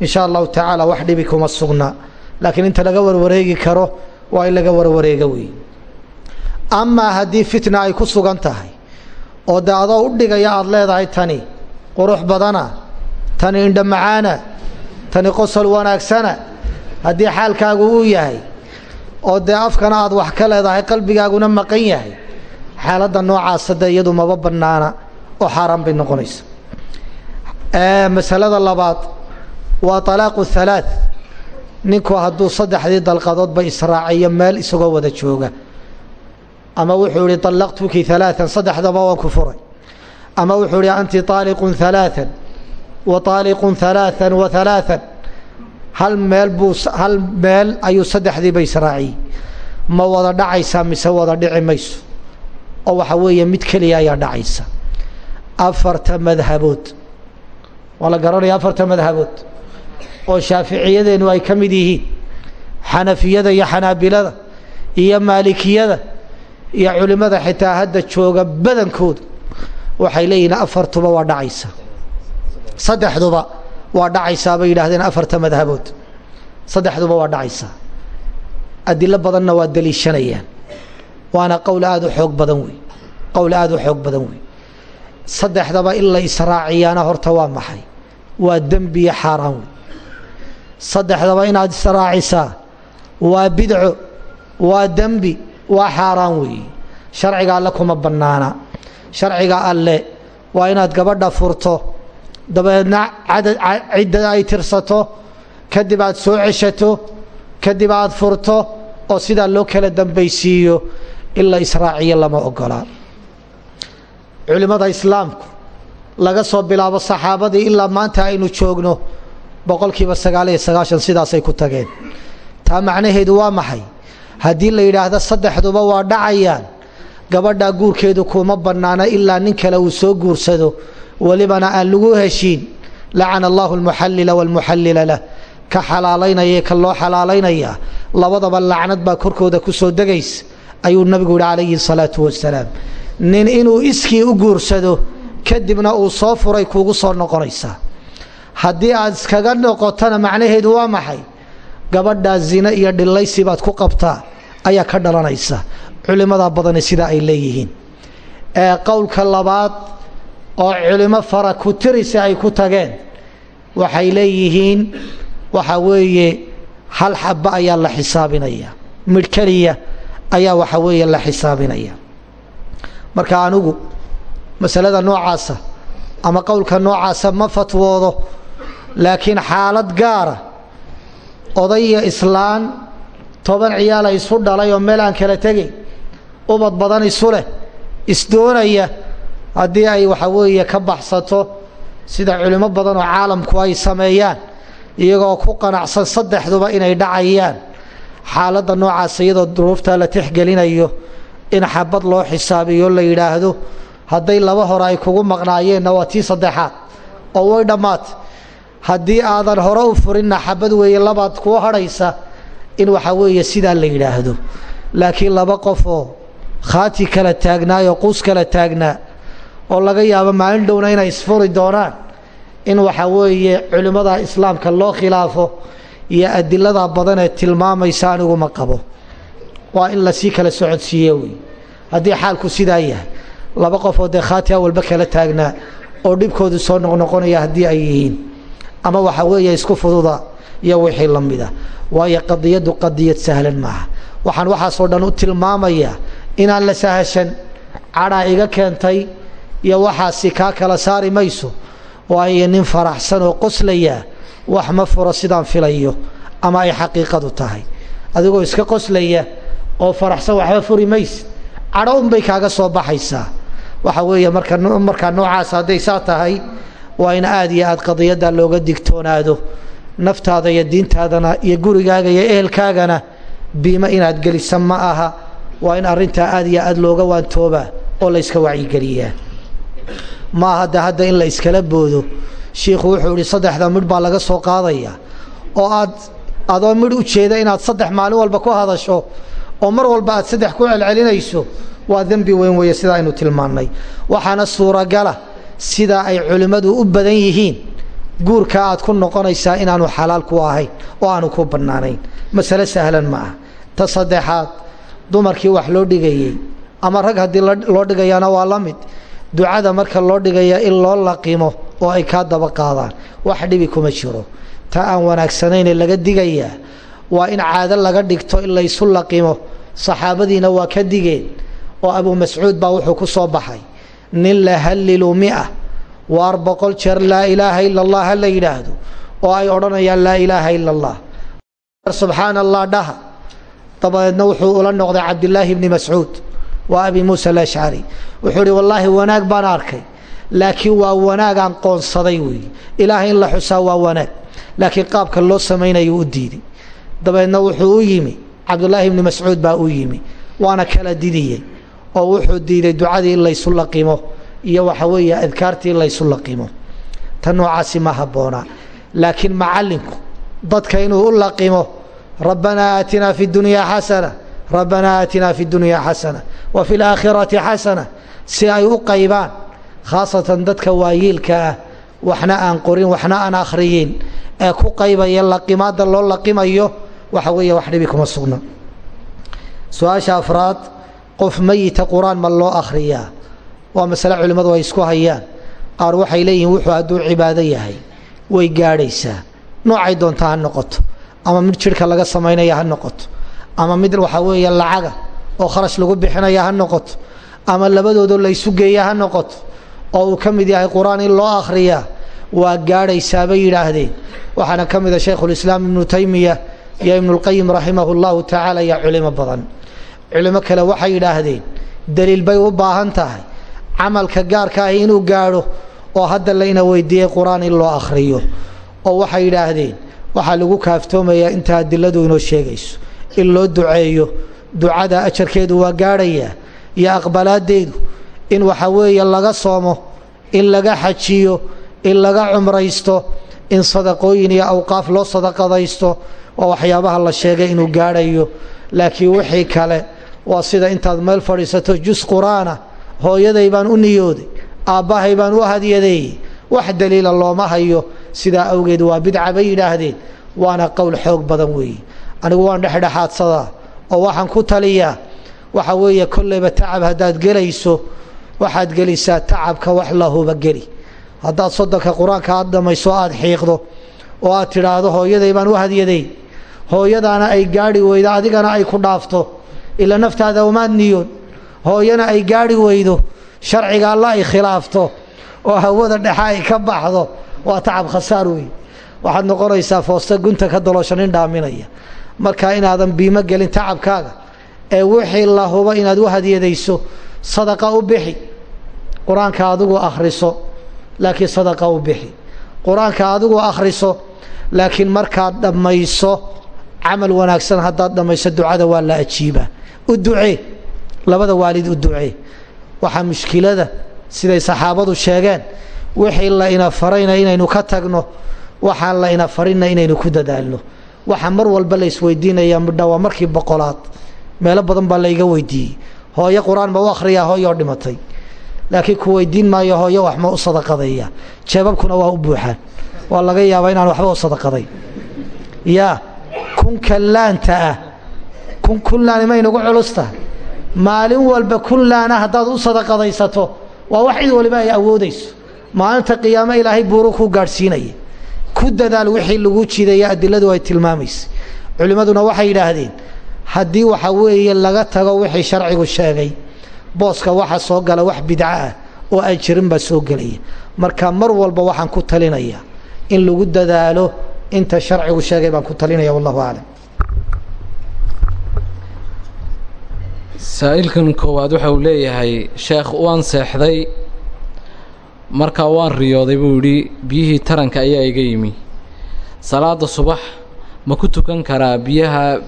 insha allahu tacaala wax dhibi kuma sugna laakiin inta laga warwareegi karo waa in laga warwareega wey amaa haddii fitna ay ku sugan tahay oo de adoo u dhigaya aada leedahay tani qurux badana tani indha macaana tani qosol wanaagsana haddii xaalkaagu uu yahay oo dee afkana aad wax ka leedahay qalbigaaguna maqan yahay xaaladda noocaasa dee iyadu maba bannaana oo xaaraan bay noqonaysa. Masalada labaad waa talaaqu halaath ninku hadduu saddexdii dalqadoodba israaciyo meel isagoo wada jooga ama wuxuu ihi طallaqtuki ثalaaثan saddexdaba waan ku furay ama wuxuu ihi anti طaaliqun ثalaaثan wa طaaliqun ثalaaثan wa ثalaaثan hal meel buu hal meel ayuu saddexdiiba israaciyey ma wada dhacaysaa mise wada dhici mayso oo waxa weeye mid keliya ayaa dhacaysa afarta madhabood waa la garanaya afarta madhabood oo shaaficiyadeennu ay ka mid yihiin. Xanafiyada iyo xanaabilada iyo maalikiyada iyo culimmada xitaa hadda jooga badankooda waxay leeyihiin afartuba waa dhacaysa. Saddexduba waa dhacaysaa bay yidhaahdeen afarta madhabood. Saddexduba waa dhacaysaa adilo badanna waa daliishanayaan waana qowl aada u xoog badan wey qowl aada u xoog badan wey saddexdaba in la israaciyaana horta waa maxay? Waa dembiyo xaaraan wey saddexdaba inaad israacisaa waa bidco waa dembi waa xaaraan weeye sharciga alle kuma bannaana. Sharciga alle waa inaad gabadha furto. Dabeedna ciddada ay tirsato kadib aad soo ceshato kadib aad furto oo sidaa loo kala dambaysiiyo in la lama ogolaa culimmada islaamku laga soo bilaabo saxaabadii ilaa maanta aynu joogno boqolkiiba sagaal iyo sagaashan sidaasay ku tageen. Taa macnaheedu waa maxay? Haddii la yidhaahdo saddexduba waa dhacayaan gabadhaa guurkeedu kuma bannaana ilaa nin kale uu soo guursado. Welibana aan lagu heshiin lacana allahu almuxallila waalmuxallila lah. Ka xalaalaynaya ka loo xalaalaynayaa. Labadaba lacnad baa korkooda ku soo degaysa ayuu nabigu yihi calayhi salaatu wasalaam nin inuu iskii u guursado kadibna uu soo furay kuugu soo noqonaysaa haddii aad iskaga noqotona macnaheedu waa maxay? Gabadhaa zine iyo dhilaysi baad ku qabtaa ayaa ka dhalanaysa. Culimmadaa badani sidaa ay leeyihiin. Ee qowlka labaad oo culimo fara ku tirisi ay ku tageen waxay leeyihiin waxa weeye hal xaba ayaa la xisaabinaya. Midh keliya ayaa waxa weeye la xisaabinaya. Marka anigu masalada noocaasa ama qowlka noocaasa ma fatwoodo laakiin xaalad gaara oday iyo islaan toban ciyaala isu dhalay oo meel aan kala tegay ubad badan isu leh isdoonaya haddii ay waxa weeye ka baxsato sida culimo badan oo caalamku ay sameeyaan iyagoo ku qanacsan saddexduba inay dhacayaan. Xaaladda noocaas iyadoo duruufta la tixgelinayo in xabad loo xisaabiyo la yidhaahdo hadday laba hore ay kugu maqnaayeenna waa tii saddexaad oo way dhammaatay haddii aadan hore u furinna xabad weeye labaad kuu hadhaysa in waxa weeye sidaa la yidhaahdo. Laakiin laba qofoo khaati kala taagnaayoo quus kala taagnaa oo laga yaabo maalin dhowna inay isfuri doonaan in waxa weeye culimmada islaamka loo khilaafo iyo adilada badan ee tilmaamaysa anigu ma qabo. Waa in la sii kala socodsiiye wey haddii xaalku sidaa yahay laba qofoo dee khaati awalba kala taagnaa oo dhibkoodu soo noqnoqonaya haddii ay yihiin ama waxa weeye isku fududa iyo wixii la mida waayo qadiyaddu qadiyad sahlan maaha. Waxaan waxaasoo dhan u tilmaamayaa inaan la sahashan cadhaa iga keentay iyo waxaasi kaa kala saari mayso. Waayo nin faraxsan oo qoslaya wax ma furo sidaan filayo ama ay xaqiiqadu tahay. Adigoo iska qoslaya oo faraxsan waxba furi maysid cadho unbay kaaga soo baxaysaa. Waxa weeye marka markaa noocaas hadday saa tahay waa in aada iyo aad qadiyadda looga digtoonaado. Naftaada iyo diintaadana iyo gurigaaga iyo ehelkaagana biimo inaad gelisa ma aha. Waa in arrintaa aada iyo aada looga waantoobaa oo la yska wacyigeliyaa ma aha de hadda in la iskala boodo. Shiikhu wuxuu ihi saddexda midh baa laga soo qaadaya. Oo aad adoo midh u jeeda inaad saddex maalin walba ku hadasho oo mar walba aad saddex ku celcelinayso waa dembi weyn weeye sidaa aynu tilmaannay. Waxaana suuragala sidaa ay culimmadu u badan yihiin guurka aad ku noqonaysaa inaanu xalaal ku ahayn oo aanu ku bannaanayn. Masale sahlan ma ah ta saddexaad dumarkii wax loo dhigayey ama rag haddii loo dhigayaana waa la mid. Ducada marka loo dhigaya in loo laqimo oo ay kaa daba qaadaan wax dhibi kuma jiro. Ta aan wanaagsanayne laga digayaa waa in caado laga dhigto in laysu laqimo. Saxaabadiina waa ka digeen oo abu mascuud baa wuxuu ku soo baxay nin la hallilu mia. Waar boqol jeer laa ilaaha ila allah ha la yidhaahdo oo ay odhanayaan laa ilaaha ila allah subxaana allah dhaha. Dabadeedna wuxuu ula noqday cabdilaahi bni mascuud waa abi muusa alashcari wuxuu ihi wallaahi wanaag baan arkay laakiin waa wanaagaan qoonsaday weeye ilaahay in la xusaa waa wanaag laakiin qaabka loo samaynayo u diiday. Dabeedna wuxuu u yimi cabdulaahi bni mascuud baa u yimi waana kala didiyey oo wuxuu diiday ducadii in laysu laqimo iyo waxa weeye adkaartii in laysu laqimo. Tan noocaasi ma habboonaa laakiin macallinku dadka inuu u laqimo rabbanaa aatinaa fi dunyaa xasana rabbanaa aatinaa fi dunyaa xasana wa fi laakhirati xasana si ay u qaybaan khaasatan dadka waayiilka ah waxna aan qorin waxna aan akhriyin ee ku qaybaya laqimaadda loo laqimayo waxa weeye wax dhibi kuma sugna. Su'aasha afraad qof meyita qur'aan ma loo akhriyaa? Waa masale culimmadu ay isku hayaan. Qaar waxay leeyihiin wuxuu hadduu cibaado yahay. Way gaadhaysaa. Noocay doontaa ha noqoto. Ama mid jidhka laga samaynaya ha noqoto. Ama mid waxaa weeye lacaga oo kharash lagu bixinaya ha noqoto. Ama labadoodoo laysu geeya ha noqoto. Oo uu ka mid yahay qur'aan in loo akhriyaa. Waa gaadhaysaa bay yidhaahdeen. Waxaana ka mid a shaykhulislaam ibnu taymiya iyo ibnulqayim raximahu llahu tacaala iyo culimo badan culimo kale waxay yidhaahdeen daliil bay u baahan tahay. Camalka gaarka ahi inuu gaadho oo hadda layna weydiiyey qur'aan in loo akhriyo. Oo waxay yidhaahdeen waxaa lagu kaaftoomayaa inta adiladu inoo sheegayso in loo duceeyo. Ducada ajarkeedu waa gaadhayaa iyo aqbalaadeedu in waxa weeye laga soomo in laga xajiyo in laga cumraysto in sadaqooyin iyo awqaaf loo sadaqadaysto. Waa waxyaabaha la sheegay inuu gaadhayo. Laakiin wixii kale waa sida intaad meel fadhiisato jus qur'aana hooyaday baan u niyooday aabbahay baan u hadyadeeyey wax daliila looma hayo sidaa awgeed waa bidca bay yidhaahdeen waana qowl xoog badan weeye anigu waan dhexdhexaadsadaa oo waxaan ku taliyaa waxa weeye kollayba tacab haddaad gelayso waxaad gelisaa tacabka wax lahuba geli. Haddaad soddonka qur'aanka aad dhammayso aada xiiqdo oo aad tidhaahdo hooyaday baan u hadyaday hooyadaana ay gaadhi weydo adigana ay ku dhaafto ila naftaada umaad niyoon. Hooyana ay gaadhi weydo. Sharciga alla ay khilaafto. Oo hawada dhexa ay ka baxdo. Waa tacab khasaar wey waxaad noqonaysaa foosta gunta ka daloosha nin dhaaminaya. Marka inaadan biimo gelin tacabkaaga ee wixii la hubo inaad u hadyadayso sadaqa u bixi. Qur'aanka adigu akhriso laakiin sadaqa u bixi. Qur'aanka adigu akhriso laakiin markaad dhammayso camal wanaagsan haddaad dhammayso ducada waa la ajiibaa u ducee labada waalid u ducee waxaa mushkilada siday saxaabadu sheegeen. Wixii la ina farayna inaynu ka tagno waxaan la ina farinna inaynu ku dadaalno. Waxaa mar walba la isweydiinaya midha waa markii boqolaad. Meelo badan baa layga weydiiyey. Hooyo qur'aan ma u akhriyaa hooyoo dhimatay. Laakiin ku weydiin maayo hooyo wax ma u sadaqadeeya jeebabkuna waa u buuxaan waa laga yaabaa inaan waxba u sadaqaday. Yaa kunka laanta ah kun kunlaani maynagu culus tahay. Maalin walba kunlaana haddaad u sadaqadaysato waa wax cid waliba ay awoodayso. Maalinta qiyaamo ilaahay buuru kuu gaadhsiinaya. Ku dadaal wixii lagu jidaya adiladu ay tilmaamaysa. Culimmaduna waxay yidhaahdeen haddii waxa weeye laga tago wixii sharcigu sheegay booska waxa soo gala wax bidco ah oo aan jirin baa soo gelaya. Marka mar walba waxaan ku talinaya in lagu dadaalo inta sharcigu sheegay baan ku talinaya wallahu aclam saa-iilkan koowaad waxa uu leeyahay sheekh waan seexday. Markaa waan riyooday buu yidhi biyihii taranka ayaa iga yimi. Salaada subax ma ku tukan karaa biyaha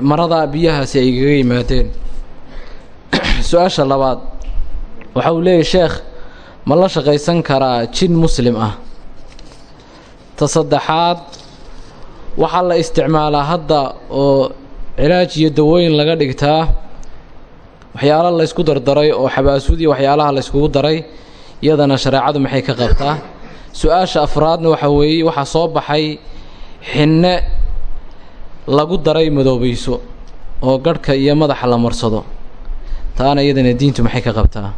marada biyahaasi ay igaga yimaadeen? Su'aasha labaad waxa uu leeyahay sheekh ma la shaqaysan karaa jin muslim ah? Ta saddexaad waxaa la isticmaalaa hadda oo cilaaj iyo dawooyin laga dhigtaa waxyaalo la ysku dardaray oo xabaasuud iyo waxyaalaha la yskugu daray iyadana shareecadu maxay ka qabtaa? Su'aasha afraadna waxaa weeye waxaa soo baxay xinne lagu daray madoobayso oo garhka iyo madaxa la marsado. Taana iyadana diintu maxay ka qabtaa?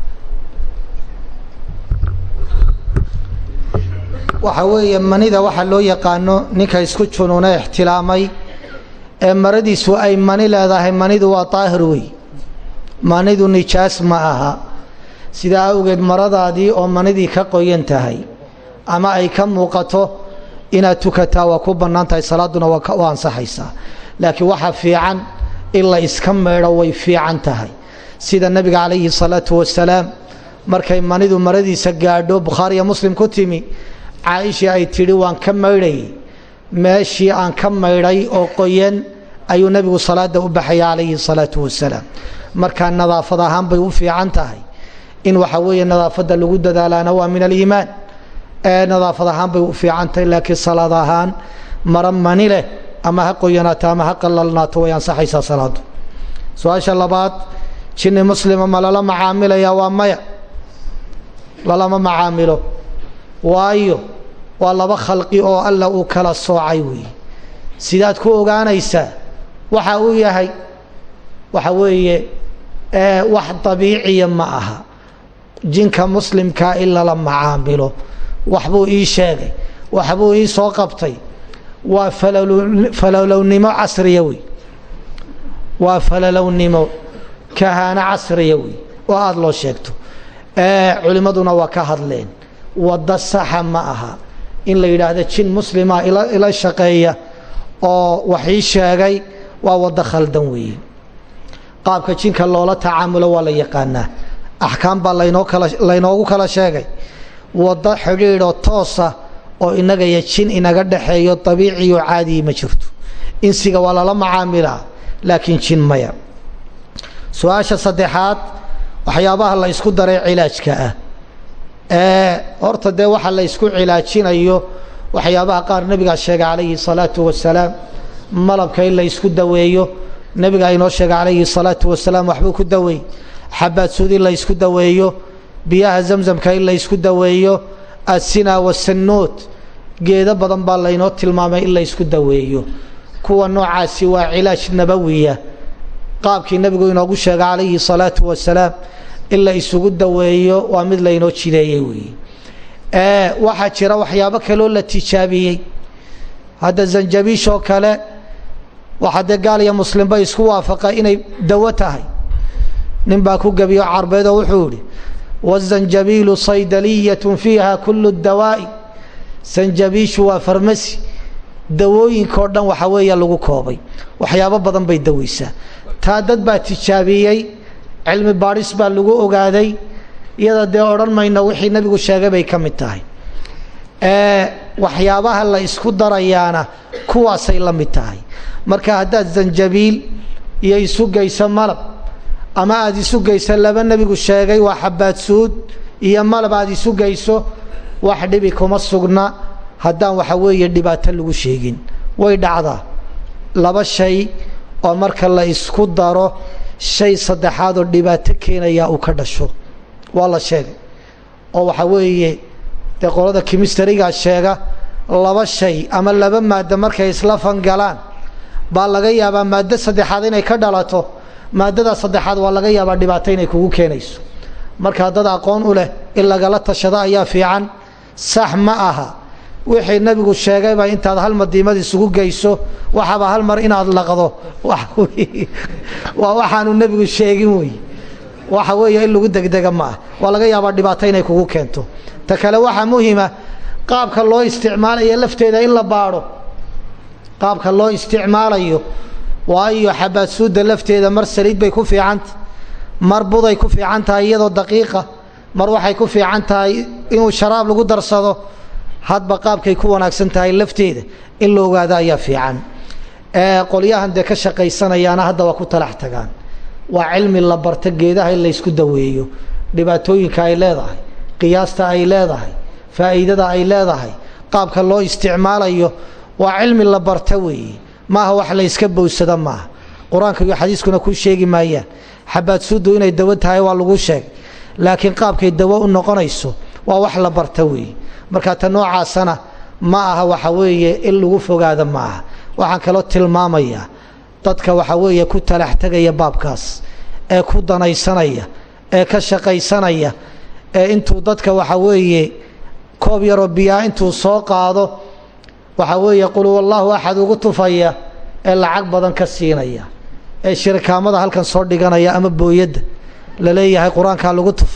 Waxa weeye manida waxaa loo yaqaano ninka isku junuuna ixtilaamay ee maradiisu ay mani leedahay manidu waa daahir wey manidu nijaas ma aha. Sidaa awgeed maradaadii oo manidii ka qoyan tahay ama ay ka muuqato inaad tukataa waa ku bannaan tahay salaaduna waa ansaxaysaa. Laakiin waxaa fiican in la iska meedho way fiican tahay. Sida nebiga calayhi salaatu wasalaam markay manidu maradiisa gaadho bukhaariya muslim ku timi caaishii ay tidhi waan ka maydhayay meeshii aan ka maydhay oo qoyan ayuu nebigu salaada u baxaya calayhi salaatu wasalaam markaa nadaafad ahaan bay u fiican tahay. In waxa weeye nadaafadda lagu dadaalaana waa min aliimaan. Nadaafad ahaan bay u fiican tahay laakiin salaad ahaan mara mani leh ama ha qoyanaato ama ha qalalnaato way ansaxaysaa salaadu su'aasha labaad jinni muslima ma lala macaamilaya waa maya? Lalama macaamilo. Waayo waa laba khalqi oo alla uu kala soocay weeye sidaad ku ogaanaysaa waxa uu yahay waxa weeye wax dabiiciya ma aha. Jinka muslimkaa in lala macaamilo. Waxbuu ii sheegay waxbuu ii soo qabtay. Waa falalownimo casriya wey. Waa falalownimo kahaano casriya wey oo aada loo sheegto. Culimmaduna waa ka hadleen. Waddo saxa ma aha. In la yidhaahdo jin muslima ila shaqeeya oo wax ii sheegay waa waddo khaldan weeye. Qaabka jinka loola tacaamulo waa la yaqaanaa. Axkaam baa lanoo laynoogu kala sheegay. Waddo xidhiidhoo toosa oo inaga iyo jin inaga dhexeeyo dabiiciyo caadiyi ma jirto. Insiga waa lala macaamilaa laakiin jin maya. Su'aasha saddexaad waxyaabaha la ysku daray cilaajka ah. Ee horta dee waxa la ysku cilaajinayo waxyaabaha qaar nebigaa sheegay calayhi salaatu wasalaam malabka in la ysku daweeyo. Nebigaa inoo sheegay calayhi salaatu wasalaam waxbuu ku daweey xabaad suud la ysku daweeyo. Biyaha zamzamka in la ysku daweeyo. Asina wasannood geedo badan baa laynoo tilmaamay in la ysku daweeyo. Kuwa noocaasi waa cilaaj nabawiya. Qaabkii nebigu inoogu sheegay calayhi salaatu wasalaam in isugu daweeyo waa mid laynoo jideeyey weeye waxaa jira waxyaabo kaloo la tijaabiyey. Hadda zanjabiishoo kale waxaa dee gaal iyo muslimba isku waafaqa inay dawo tahay. Nin baa ku gebiyo carbeedoo wuxuu idhi wazanjabiilu saydaliyatun fiiha kullu dawaa'i. Sanjabiishu waa farmasi. Dawooyinkao dhan waxa weeya lagu koobay. Waxyaabo badan bay daweysaa. Taa dad baa tijaabiyey cilmi baadhis baa lagu ogaaday iyada dee odhan mayno wixii nebigu sheegay bay ka mid tahay waxyaabaha la isku darayaana kuwaasay la mid tahay. Marka haddaad zanjabiil iyo isu geyso malab ama aada isu geyso laba nebigu sheegay waa xabaad suud iyo malab aada isu geyso wax dhibi kuma sugna. Haddaan waxa weeye dhibaato lagu sheegin. Way dhacdaa. Laba shay oo marka la isku daro shay saddexaad oo dhibaato keenaya uu ka dhasho. Waa la sheegay. Oo waxa weeye dee qolada kimistarigaa sheega laba shay ama laba maaddo markay isla fangalaan baa laga yaabaa maaddo saddexaad inay ka dhalato maaddadaa saddexaad waa laga yaabaa dhibaato inay kugu keenayso. Markaa dad aqoon u leh in lagala tashado ayaa fiican sax ma aha. Wixii nebigu sheegayba intaad hal madiimad isugu geyso waxaba hal mar inaad laqdo. Waa waxaanu nebigu sheegin wey waxa weeye in lagu degdega ma waa laga yaabaa dhibaato inay kugu keento. Ta kale waxaa muhima qaabka loo isticmaalayo lafteeda in la baadho. Qaabka loo isticmaalayo waayo xabaad suudda lafteeda mar saliid bay ku fiicanta mar buday ku fiican tahay iyadoo daqiiqa mar waxay ku fiican tahay inuu sharaab lagu darsado. Hadba qaabkay ku wanaagsan tahay lafteeda in la ogaado ayaa fiican. Qolyahan dee ka shaqaysanayaana hadda waa ku talax tagaan waa cilmi la barta geedaha in laysku daweeyo. Dhibaatooyinka ay leedahay qiyaasta ay leedahay faa'iidada ay leedahay qaabka loo isticmaalayo waa cilmi la barta weeye. Maaha wax layska bowsada maaha. Qur'aanka iyo xadiiskuna ku sheegi maayaan. Xabaad suuddu inay dawo tahay waa lagu sheegay laakiin qaabkay dawo u noqonayso waa wax la barta weeye. Marka ta noocaasana ma aha waxa weeye in lagu fogaado ma aha waxaan kaloo tilmaamayaa dadka waxa weeye ku talax tegaya baabkaas ee ku danaysanaya ee ka shaqaysanaya ee intuu dadka waxa weeye koob yaroo biyaa intuu soo qaado waxa weeye qul wallaahu axad ugu tufaya ee lacag badan ka siinaya ee shirikaamada halkan soo dhiganaya ama booyadda la leeyahay qur'aankaa lagu tuf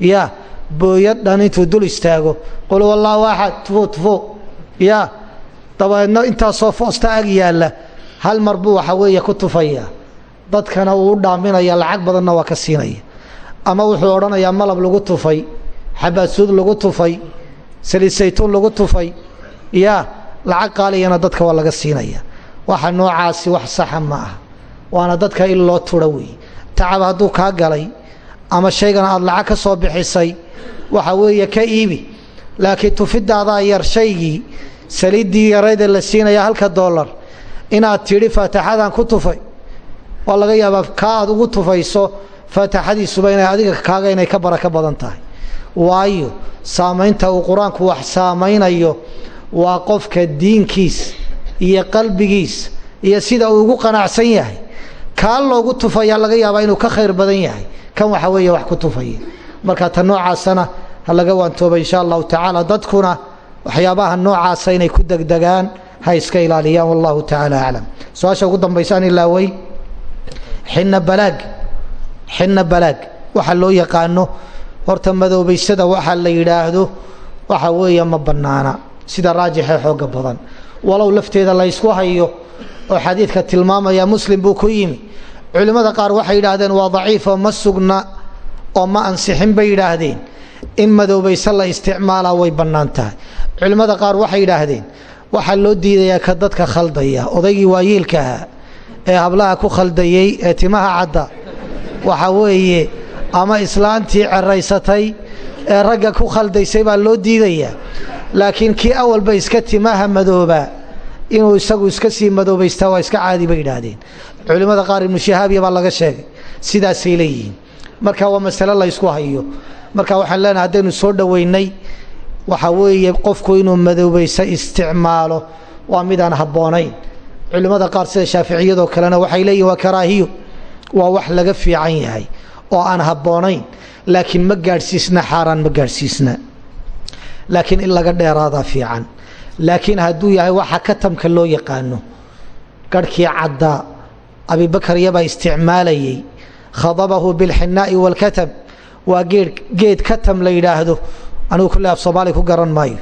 ya booyad dhan intuu dul istaago qul wallaahu axad tufo tufo ya dabeedna intaasoo foosta ag yaalla hal mar buu waxa weeye ku tufaya. Dadkana uu u dhaaminaya lacag badanna waa ka siinaya. Ama wuxuu odhanayaa malab lagu tufay xabaasuud lagu tufay saliid saytuun lagu tufay ya lacag qaaliyana dadka waa laga siinaya. Waxa noocaasi wax saxa ma ah waana dadka in loo tura weeye tacab hadduu kaa galay ama shaygan aada lacag ka soo bixisay waxa weeye ka iibi. Laakiin tufidaadaa yar shaygii saliiddii yarayda la siinaya halka doolar inaad tidhi faataxadaan ku tufay waa laga yaabaa kaa aad ugu tufayso faataxadiisuba inay adiga kaaga inay ka baraka badan tahay. Waayo saamaynta uu qur'aanku wax saamaynayo waa qofka diinkiis iyo qalbigiis iyo sida uu ugu qanacsan yahay. Kaa loogu tufayaa laga yaabaa inuu ka khayr badan yahay. Kan waxa weeye wax ku tufaya marka ta noocaasana ha laga waantooba insha allahu tacaala dadkuna waxyaabaha noocaasa inay ku degdegaan ha iska ilaaliyaan wallahu tacaala aclam su'aasha ugu dambaysa an ilaawey xina balaag xina balaag. Waxa loo yaqaano horta madoobaysada waxa la yidhaahdo waxa weeye ma bannaana sida raajixee xooga badan. Walow lafteeda la ysku hayo oo xadiidka tilmaamaya muslim buu ku yimi. Culimmada qaar waxay yidhaahdeen waa daciifoo ma sugna oo ma ansixin bay yidhaahdeen. In madoobayse la isticmaalaa way bannaan tahay. Culimmada qaar waxay yidhaahdeen waxaa loo diidayaa ka dadka khaldaya odaygii waayeelkaha ee hablaha ku khaldayey ee timaha cadda. Waxa weeye ama islaantii ceraysatay ee ragga ku khaldaysay baa loo diidayaa laakiin kii awalba iska timaha madoobaa inuu isagu iska sii madoobaystaa waa iska caadi bay yidhaahdeen. Culimmada qaar ibnu shihaabiya baa laga sheegay sidaasay leeyihiin. Marka waa masale la ysku hayo. Marka waxaan leenahay haddaynu soo dhoweynay waxa weeye qofku inuu madoobayso isticmaalo waa midaan habboonayn. Culimmada qaar sida shaaficiyadoo kalena waxay leeyihiin waa karaahiyo waa wax laga fiican yahay oo aan habboonayn laakiin ma gaadhsiisna xaaraan ma gaadhsiisna. Laakiin in laga dheeraadaa fiican. Laakiin hadduu yahay waxa katamka loo yaqaano garhkii caddaa abibakar yabaa isticmaalayey khadabahu bilxinaa'i waalkatam waa geed geed katam la yidhaahdo anigu kulle af soomaali ku garan maayo.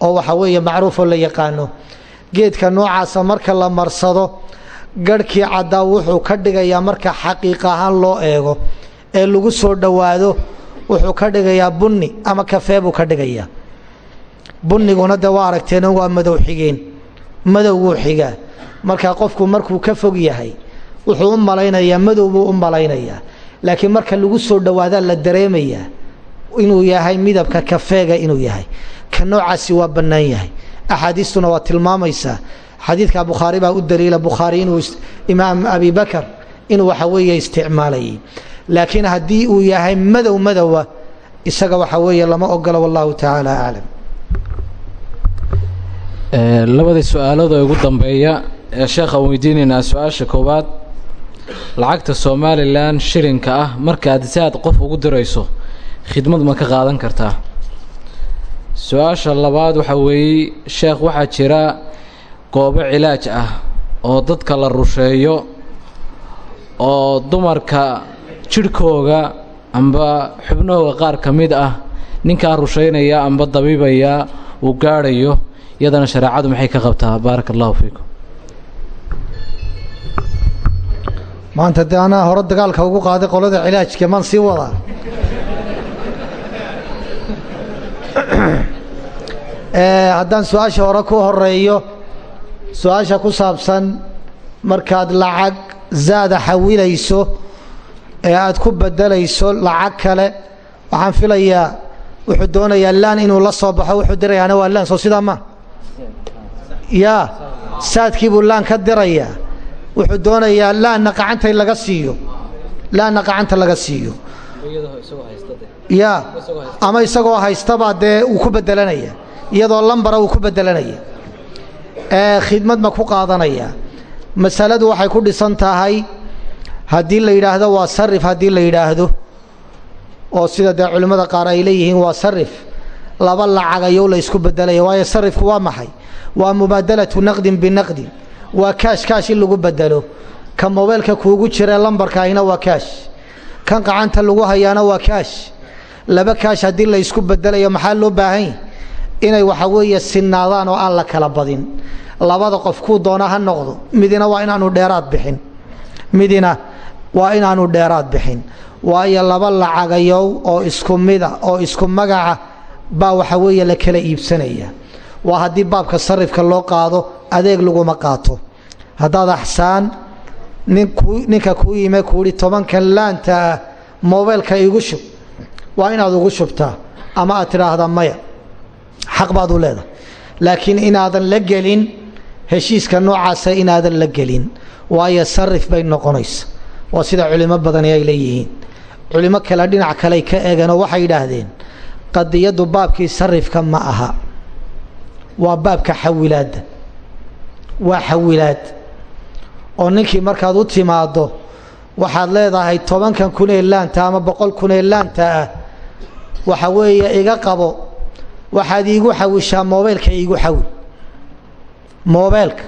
Oo waxa weeye macruufoo la yaqaano. Geedka noocaasa marka la marsado garhkii caddaa wuxuu ka dhigayaa marka xaqiiq ahaan loo eego. Ee lagu soo dhowaado wuxuu ka dhigayaa bunni ama kafee buu ka dhigayaa. Bunniguna de waa aragteen waa madow xigeen. Madowguu xigaa. Marka qofku markuu ka fog yahay wuxuu u malaynayaa madow buu u malaynayaa. Laakiin marka lagu soo dhowaadaa la dareemayaa inuu yahay midabka kafeega inuu yahay. Ka noocaasi waa bannaan yahay. Axaadiistuna waa tilmaamaysaa. Xadiidka bukhaari baa u daliila bukhaari inuu imaam abi bakar inuu waxa weeye isticmaalayay. Laakiin haddii uu yahay madow madowa isaga waxa weeye lama ogolo wallahu tacaala aclam labadii su'aalood ee ugu dambeeya ee sheekh aan weydiinaynaa su'aasha koowaad lacagta somalilan shilinka ah markaad si aad qof ugu dirayso khidmad ma ka qaadan kartaa su'aasha labaad waxaa weeye sheekh waxaa jira goobo cilaaj ah oo dadka la rusheeyo oo dumarka jidhkooga amba xubnahooga qaar ka mid ah ninkaa rushaynaya amba dabiibaya uu gaadhayo iyadana shareecadu maxay ka qabtaa? Baaraka allahu fiikum. Maanta dee anaa hore dagaalka ugu qaaday qolada cilaajka maan sii wadaa haddaan su'aasha hore ku horeeyo su'aasha ku saabsan markaad lacag zaada xawilayso ee aada ku bedelayso lacag kale waxaan filayaa wuxuu doonayaa laan inuu la soo baxo wuxuu dirayaana waa laan soo sidaa ma. Yaa saadkii buu laan ka dirayaa. Wuxuu doonayaa laanna qacanta in laga siiyo. Laanna qacanta laga siiyo ya ama isagoo haystabaa dee uu ku bedelanaya. Iyadoo lambara uu ku bedelanaya. Khidmad ma ku qaadanaya. Masaladu waxay ku dhisan tahay haddii la yidhaahdo waa sarif haddii la yidhaahdo oo sida dee culimmada qaar ay leeyihiin waa sarif laba lacag ayou la ysku bedelaya waayo sarifku waa maxay? Waa mubaadalatu naqdin binaqdin waa kaash kaash in lagu bedelo. Ka mobeylka kuugu jira lambarkaahina waa kaash kan qacanta lagu hayaana waa kaash laba kaash haddii la ysku bedelayo maxaa loo baahanya inay waxa weeye sinnaadaan oo aan la kala badin. Labada qof kuu doona ha noqdo. Midina waa inaanu dheeraad bixin. Midina waa inaanu dheeraad bixin. Waayo laba lacagayow oo isku mida oo isku magaca baa waxa weeye la kala iibsanaya. Waa haddii baabka sarifka loo qaado adeeg laguma qaato. Haddaad axsaan ninka kuu yime kuuhi tobankan laanta ah mobeylka igu shub. Waa inaad ugu shubtaa ama aad tidhaahdaa maya xaq baad u leedahay. Laakiin inaadan la gelin heshiiska noocaasa inaadan la gelin. Waayo sarif bay noqonaysa waa sida culimo badani ay leeyihiin. Culimo kale dhinac kaley ka eegeenoo waxay yidhaahdeen qadiyaddu baabkii sarifka ma aha. Waa baabka xawilaadda. Waa xawilaad oo ninkii markaad u timaaddo waxaad leedahay tobankan kunee laanta ama boqol kunee laanta ah waxa weeye iga qabo waxaad iigu xawishaa moobeylka iigu xawil moobeelka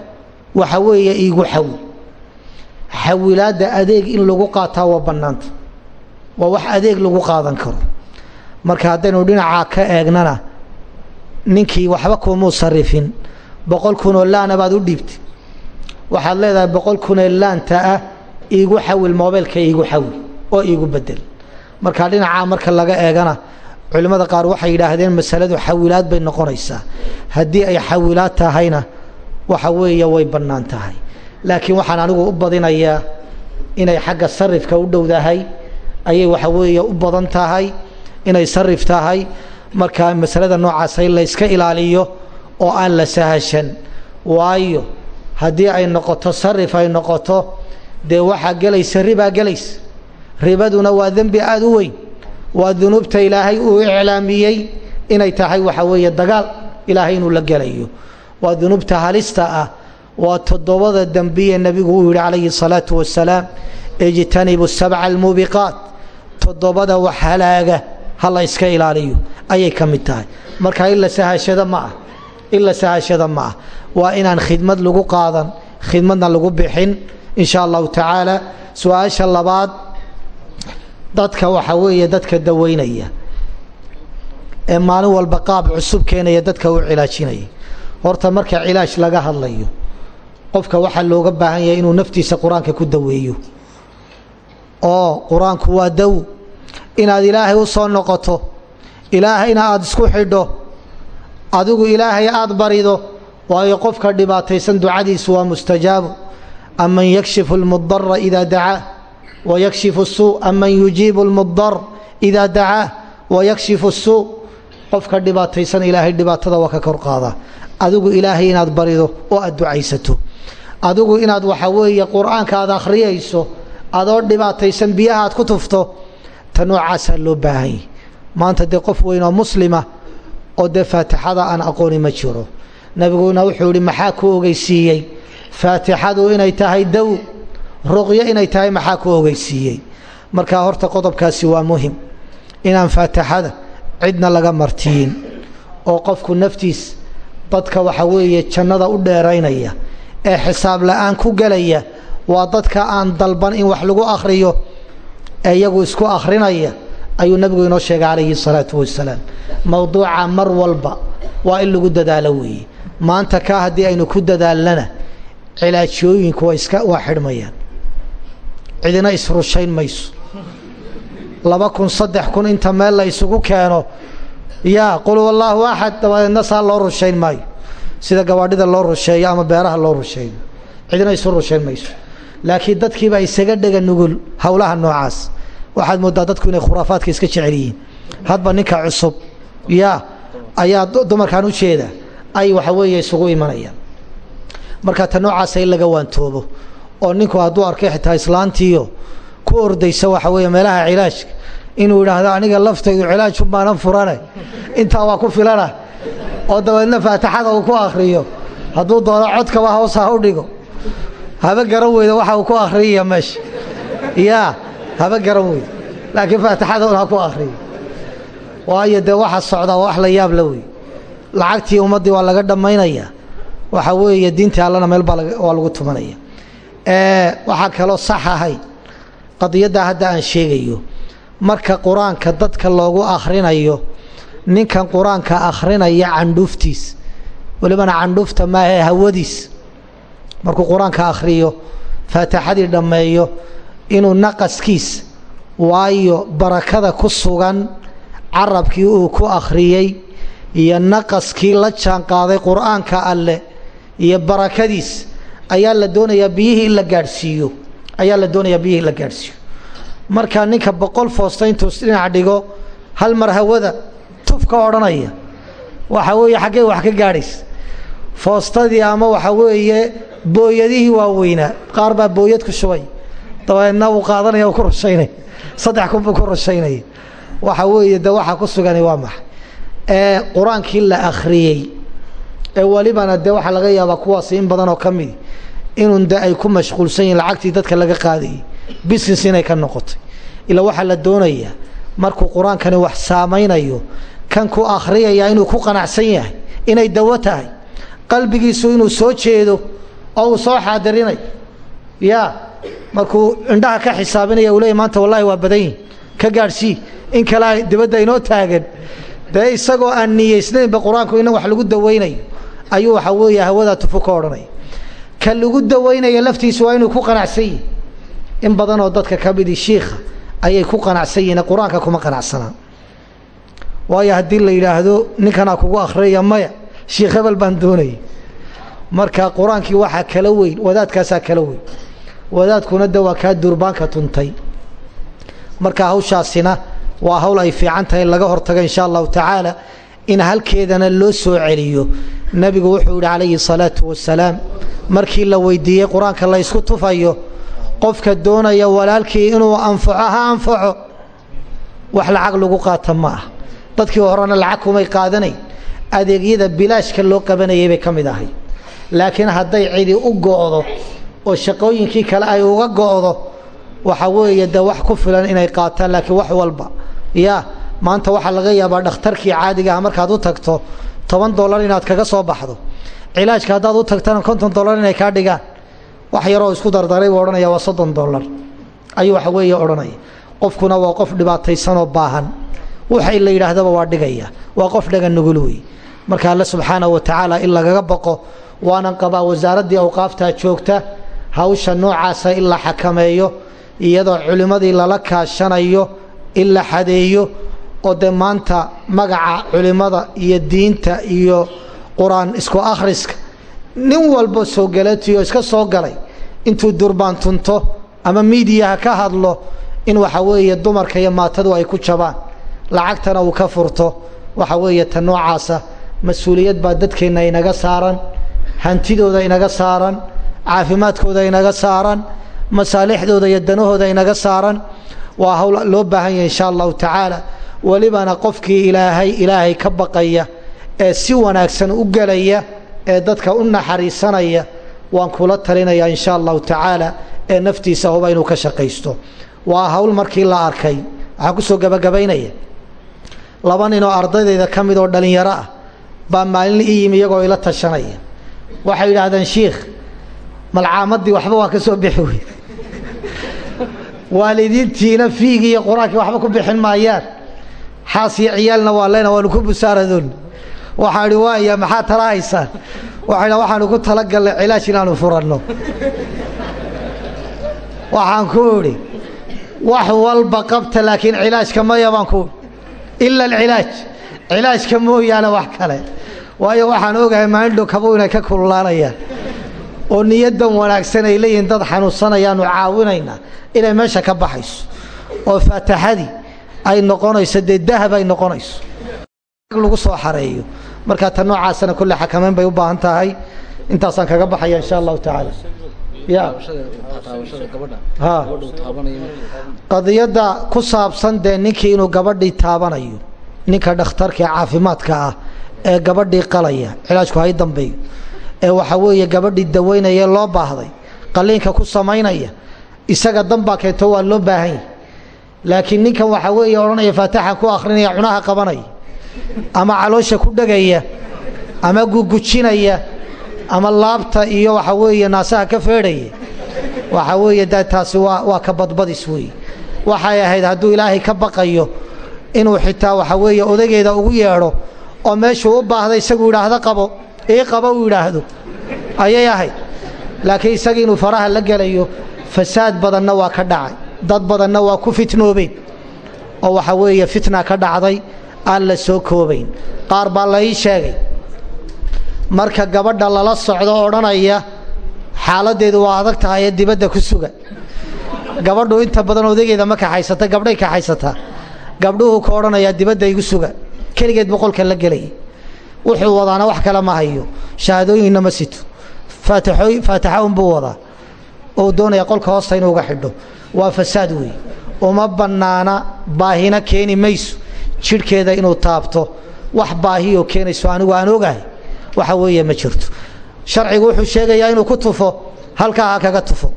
waxa weeye iigu xawil xawilaadda adeeg in lagu qaataa waa bannaanta. Waa wax adeeg lagu qaadan karo. Marka haddaynu dhinacaa ka eegnana ninkii waxba kumuu sarifin. Boqol kunoo laana baad u dhiibtay waxaad leedahay boqol kunee laanta ah iigu xawil moobeylka iigu xawil oo iigu bedel. Marka dhinacaa marka laga eegana culimmada qaar waxay yidhaahdeen masaladu xawilaad bay noqonaysaa. Haddii ay xawilaad tahayna waxa weeye way bannaan tahay. Laakiin waxaan anigu u badinayaa inay xagga sarifka u dhowdahay ayay waxa weeye u badan tahay inay sarif tahay. Marka masalada noocaasa in la yska ilaaliyo oo aan la sahashan waayo haddii ay noqoto sarif ay noqoto dee waxaa gelaysa ribaa gelaysa ribaduna waa dembi aada u weyn. Waa dunuubta ilaahay uu iclaamiyey inay tahay waxa weeye dagaal. Ilaahay inuu la gelayo. Waa dunuubta halista ah. Waa toddobada dembiye nebigu uu yihi calayhi salaatu wasalaam ijtanibu sabca almuubiqaat toddobada wax halaaga ha la iska ilaaliyo. Ayay ka mid tahay. Marka in la sahashado ma ah in la sahashada ma ah waa inaan khidmad lagu qaadan khidmadna lagu bixin in sha allahu tacaala. Su'aasha labaad dadka waxa weeye dadka daweynaya ee maalin walba qaab cusub keenaya dadka u cilaajinaya. Horta marka cilaaج laga hadlayo qofka waxaa looga baahan yahay inuu naftiisa qur'aanka ku daweeyo. Oo qur'aanku waa daw. Inaad ilaahay u soo noqoto ilaahayna aada isku xidho adigu ilaahay aada barido waayo qofka dhibaataysan ducadiisu waa mustajaabu aman yakshifu اlmudara ida dacaa wayakshifu الsuu aman yujiibu اlmudar ida dacaa wayakshifu الsuu qofka dhibaataysan ilaahay dhibaatada waa ka kor qaadaa adigu ilaahay inaad barido oo aad ducaysato adigu inaad waxa weeye qur-aanka aad akhriyayso adoo dhibaataysan biyaha aad ku tufto ta noocaasaa loo baahanyay maanta dee qof weyn oo muslima oo dee faatixada aan aqooni ma jiro. Nebiguna wuxuu ihi maxaa ku ogeysiiyey? Faatixadu inay tahay dow ruqyo inay tahay maxaa ku ogeysiiyey? Markaa horta qodobkaasi waa muhiim. Inaan faatixada cidna laga martiin oo qofku naftiis dadka waxa weeye jannada u dheeraynaya ee xisaab la'aan ku gelaya waa dadka aan dalban in wax lagu akhriyo ee iyagu isku akhrinaya ayuu nebigu inoo sheegay calayhi salaatu wasalaam mowduuca mar walba waa in lagu dadaalo weeye. Maanta kaa haddii aynu ku dadaalnana cilaajyooyinku waa iska waa xidhmayaan. Cidina isrushayn mayso. Laba kun saddex kun inta meel la isugu keeno yaa qul wallaahu axad dabadeedna saa loo rushayn maayo. Sida gabaadhida loo rusheeyo ama beeraha loo rusheeyo. Cidina isu rushayn mayso. Laakiin dadkiibaa isaga dhega nugul howlaha noocaas waxaad moodaa dadku inay khuraafaadka iska jecel yihiin. Hadba ninka cusub yaa ayaa dumarkan u jeeda ay waxa weeye isugu imanayaan. Marka ta noocaasa in laga waantoobo oo ninku hadduu arkay xitaa islaantiiyo ku ordaysa waxa weeye meelaha cilaajka inuu idhaahdo aniga laftaydu cilaaj umaanan furane intaa waa ku filana. Oo dabeedna faatixada uu ku akriyo hadduu doono codkaba hoos u dhigo haba garan weyda waxa uu ku akhriyaya meesha yaa haba garan weyda laakiin faatixada un ha ku akriyo waayo dee waxa socdaa wax la yaab la wey. Lacagtii ummaddii waa laga dhammaynayaa waxa weeye diintii allana meel baa waa lagu tumanaya. Waxaa kaloo sax ahay. Qadiyaddaa hadda aan sheegayo. Marka qur'aanka dadka loogu akhrinayo ninkan qur'aanka akhrinaya candhuuftiis. Welibana candhuufta maahee hawadiis. Markuu qur'aanka akhriyo faatixadii dhammeeyo inuu naqaskiis waayo barakada ku sugan carabkii uu ku akhriyey iyo naqaskii la jaan qaaday qur'aanka alleh iyo barakadiis ayaa la doonayaa biyihii in la gaadhsiiyo ayaa la doonayaa biyihii in la gaadhsiiyo. Marka ninka boqol foosta intuu dhinac dhigo hal mar hawada tuf ka odhanaya waxa weeye xaggee wax ka gaadhaysa foostadii ama waxa weeye booyadihii waaweynaa qaar baa booyad ku shubay dabeedna uu qaadanaya uu ku rushaynaya saddex kunbuu ku rushaynaya waxa weeye de waxa ku sugani waa maxay? Ee qur'aankii la akhriyey. Ee welibana dee waxaa laga yaabaa kuwaasi in badan oo ka midi inun de ay ku mashquulsan yihiin lacagtii dadka laga qaadayay business inay ka noqotay. Ilaa waxaa la doonayaa markuu qur'aankani wax saamaynayo kan ku akhriyaya inuu ku qanacsan yahay inay dawo tahay qalbigiisu inuu soo jeedo oo uu soo xaadirinayo ya markuu indhaha ka xisaabinaya uu leey maanta wallahi waa badan yihiin ka gaadhsii in kalea dibadda inoo taagan. Dee isagoo aan niyeysnaynba qur'aanku in wax lagu dawaynayo ayuu waxa weeye hawadaa tufu ka odhanaya. Ka lagu dawaynaya laftiisu waa inuu ku qanacsan in badan oo dadka ka midii shiikha ayay ku qanacsan yihiin qur'aanka kuma qanacsanaan. Waayo haddii la yidhaahdo ninkanaa kugu akhriyaya maya shiikh hebel baan doonaya marka qur'aankii waxaa kala weyn wadaadkaasaa kala weyn wadaadkuna de waa kaa durbaanka tuntay. Marka hawshaasina waa hawl ay fiican tahay laga hortago insha allahu tacaala in halkeedana loo soo celiyo. Nebigu wuxuu yihi calayhi salaatu wasalaam markii la weydiiyey qur'aanka la ysku tufayo qofka doonaya walaalkii inuu anfaco ha anfaco. Wax lacag lagu qaata ma ah dadkii horena lacag kumay qaadanayn adeegyada bilaashka loo qabanayay bay ka mid ahay. Laakiin hadday cidi u go'do oo shaqooyinkii kale ay uga go'do waxa weeye de wax ku filan inay qaataan laakiin wax walba. Ya maanta waxaa laga yaabaa dhakhtarkii caadiga ah markaad u tagto toban dollar inaad kaga soo baxdo. Cilaajka haddaad u tagtana konton dollar inay kaa dhigaan. Wax yaroo isku dardaray buu waa soddon dollar. Ayuu waxa weeye odhanaya. Qofkuna waa qof dhibaataysanoo baahan. Waxay la yidhaahdaba waa dhigaya. Waa qof dhaga nugul wey marka alle subxaanahu wa tacaala in lagaga baqo waanan qabaa wasaaraddii awqaaftaa joogta hawsha noocaasa in la xakameeyo iyadoo culimmadii lala kaashanayo in la xadeeyo oo dee maanta magaca culimmada iyo diinta iyo qur'aan isku akhriska nin walba soo galatiyo iska soo galay intuu durbaan tunto ama miidiyaha ka hadlo in waxa weeye dumarka iyo maatadu ay ku jabaan lacagtana uu ka furto. Waxa weeye ta noocaasa mas'uuliyad baa dadkeenna inaga saaran hantidooda inaga saaran caafimaadkooda inaga saaran masaalixdooda iyo danahooda inaga saaran waa hawl loo baahan yahay insha allahu tacaala. Welibana qofkii ilaahay ilaahay ka baqaya ee si wanaagsan u gelaya ee dadka u naxariisanaya waan kula talinaya insha allahu tacaala ee naftiisa huba inuu ka shaqaysto. Waa hawl markii la arkay. Waxaan ku soo gabagabaynaya. Laba nin oo ardaydeeda ka mid oo dhalinyaro ah baa maalin ii yimi iyagoo ila tashanaya. Waxay yidhaahdeen shiikh malcaamadii waxba waa ka soo bixi wey waalidiintiina fiigii iyo qur'aankii waxba ku bixin maayaan. Xaas iyo ciyaalna waa lena waanu ku busaaradoon waxaa idhi waaya maxaa tala haysaan waxay dha waxaanu ku talagalnay cilaaj inaanu furanno. Waxaan ku idhi wax walba qabta laakiin cilaajka maya baan ku ila alcilaaj. Cilaajka mooyaane wax kale. Waayo waxaan ogahay maalindhow kabu inay ka kululaanayaan oo niyaddan wanaagsan ay leeyihiin dad xanuunsanayaanu caawinaynaa inay meesha ka baxayso. Oo faataxadii ay noqonayso dahab ay noqonayso. Lagu soo xareeyo. Markaa ta noocaasana kulle xakameyn bay u baahan tahay. Intaasaan kaga baxaya insha allahu tacaala. Qadiyadda ku saabsan dee ninkii inuu gabadhii taabanayo ninka dhakhtarka caafimaadka ah ee gabadhii qalaya cilaajku hay dambeeyo ee waxa weeye gabadhii daweynaya loo baahday qaliinka ku samaynaya isaga danbaa keento waa loo baahan yahy laakiin ninkan waxaa weeye odhanaya faataxan ku akrinaya cunaha qabanaya ama caloosha ku dhegaya ama gugujinaya ama laabta iyo waxa weeye naasaha ka feedhaya. Waxa weeye de taasi waa waa ka badbadis weeye waxay ahayd hadduu ilaahay ka baqayo inuu xitaa waxa weeye odageeda ugu yeedho oo meeshuu u baahda isagu yidhaahdo qabo ii qabo uu yidhaahdo. Ayay ahayd. Laakiin isagii inuu faraha la gelayo fasaad badanna waa ka dhacay. Dad badanna waa ku fitnoobeen. Oo waxa weeye fitna ka dhacday aan la soo koobayn. Qaar baa la ii sheegay. Marka gabadha lala socdo odhanaya xaaladdeedu waa adag tahay ee dibadda ku suga. Gabadhu inta badan odageeda ma kaxaysata gabdhay kaxaysataa gabdhuhu ka odhanayaa dibadda igu suga. Keligeed boqolka la gelaya wuxuu wadaana wax kale ma hayo. Shahaadooyinna ma sito. Faatixa unbuu wadaa. Oo doonaya qolka hoosta inuu uga xidho. Waa fasaad weeye uma bannaana baahina keeni mayso. Jidhkeeda inuu taabto. Wax baahiyoo keenayso anigu aan ogahay. Waxa weeye ma jirto. Sharcigu wuxuu sheegayaa inuu ku tufo. Halkaa ha kaga tufo.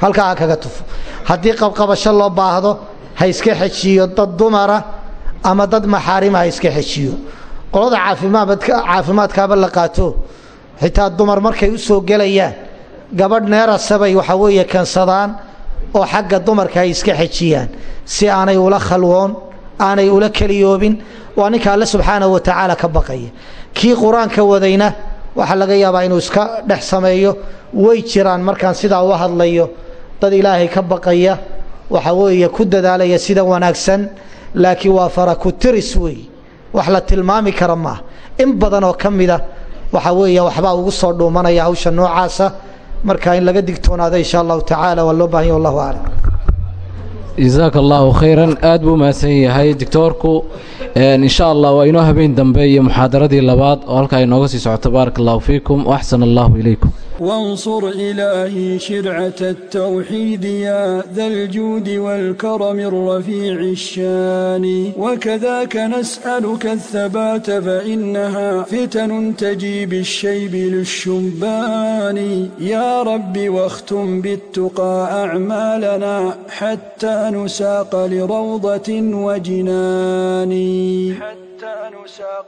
Halkaa ha kaga tufo. Haddii qabqabasho loo baahdo ha iska xejiyo dad dumara ama dad maxaarima ha iska xejiyo qolada caafimaadka caafimaadkaaba la qaato. Xitaa dumar markay u soo gelayaan gabadh neerasabay waxa weeye keensadaan oo xagga dumarka ay iska xejiyaan si aanay ula khalwoon aanay ula keliyoobin waa ninka alle subxaanahu wa tacaala ka baqaya. Kii qur'aanka wadayna waxaa laga yaabaa inuu iska dhex sameeyo way jiraan markaan sidaa u hadlayo dad ilaahay ka baqaya waxa weeye ku dadaalaya sida wanaagsan laakiin waa faraku tiris weeye wax la tilmaami kara maaha in badan oo ka mida waxa weeye waxbaa ugu soo dhuumanaya hawsha noocaasa. Marka in laga digtoonaado insha allahu tacaala waa loo baahanya wallahu aclam. Jasaaka allahu khayran. Aad buu mahadsan yahay doctoorku insha allah waa inoo habeen dambe iyo muxaadaradii labaad oo halkaa inooga sii socoto allahu fiikum waaxsan allahu ilaykum وانصر إلهي شرعة التوحيد يا ذا الجود والكرم الرفيع الشان وكذاك نسألك الثبات فإنها فتن تجي بالشيب للشبان يا رب واختم بالتقى أعمالنا حتى نساق لروضة وجنان حتى نساق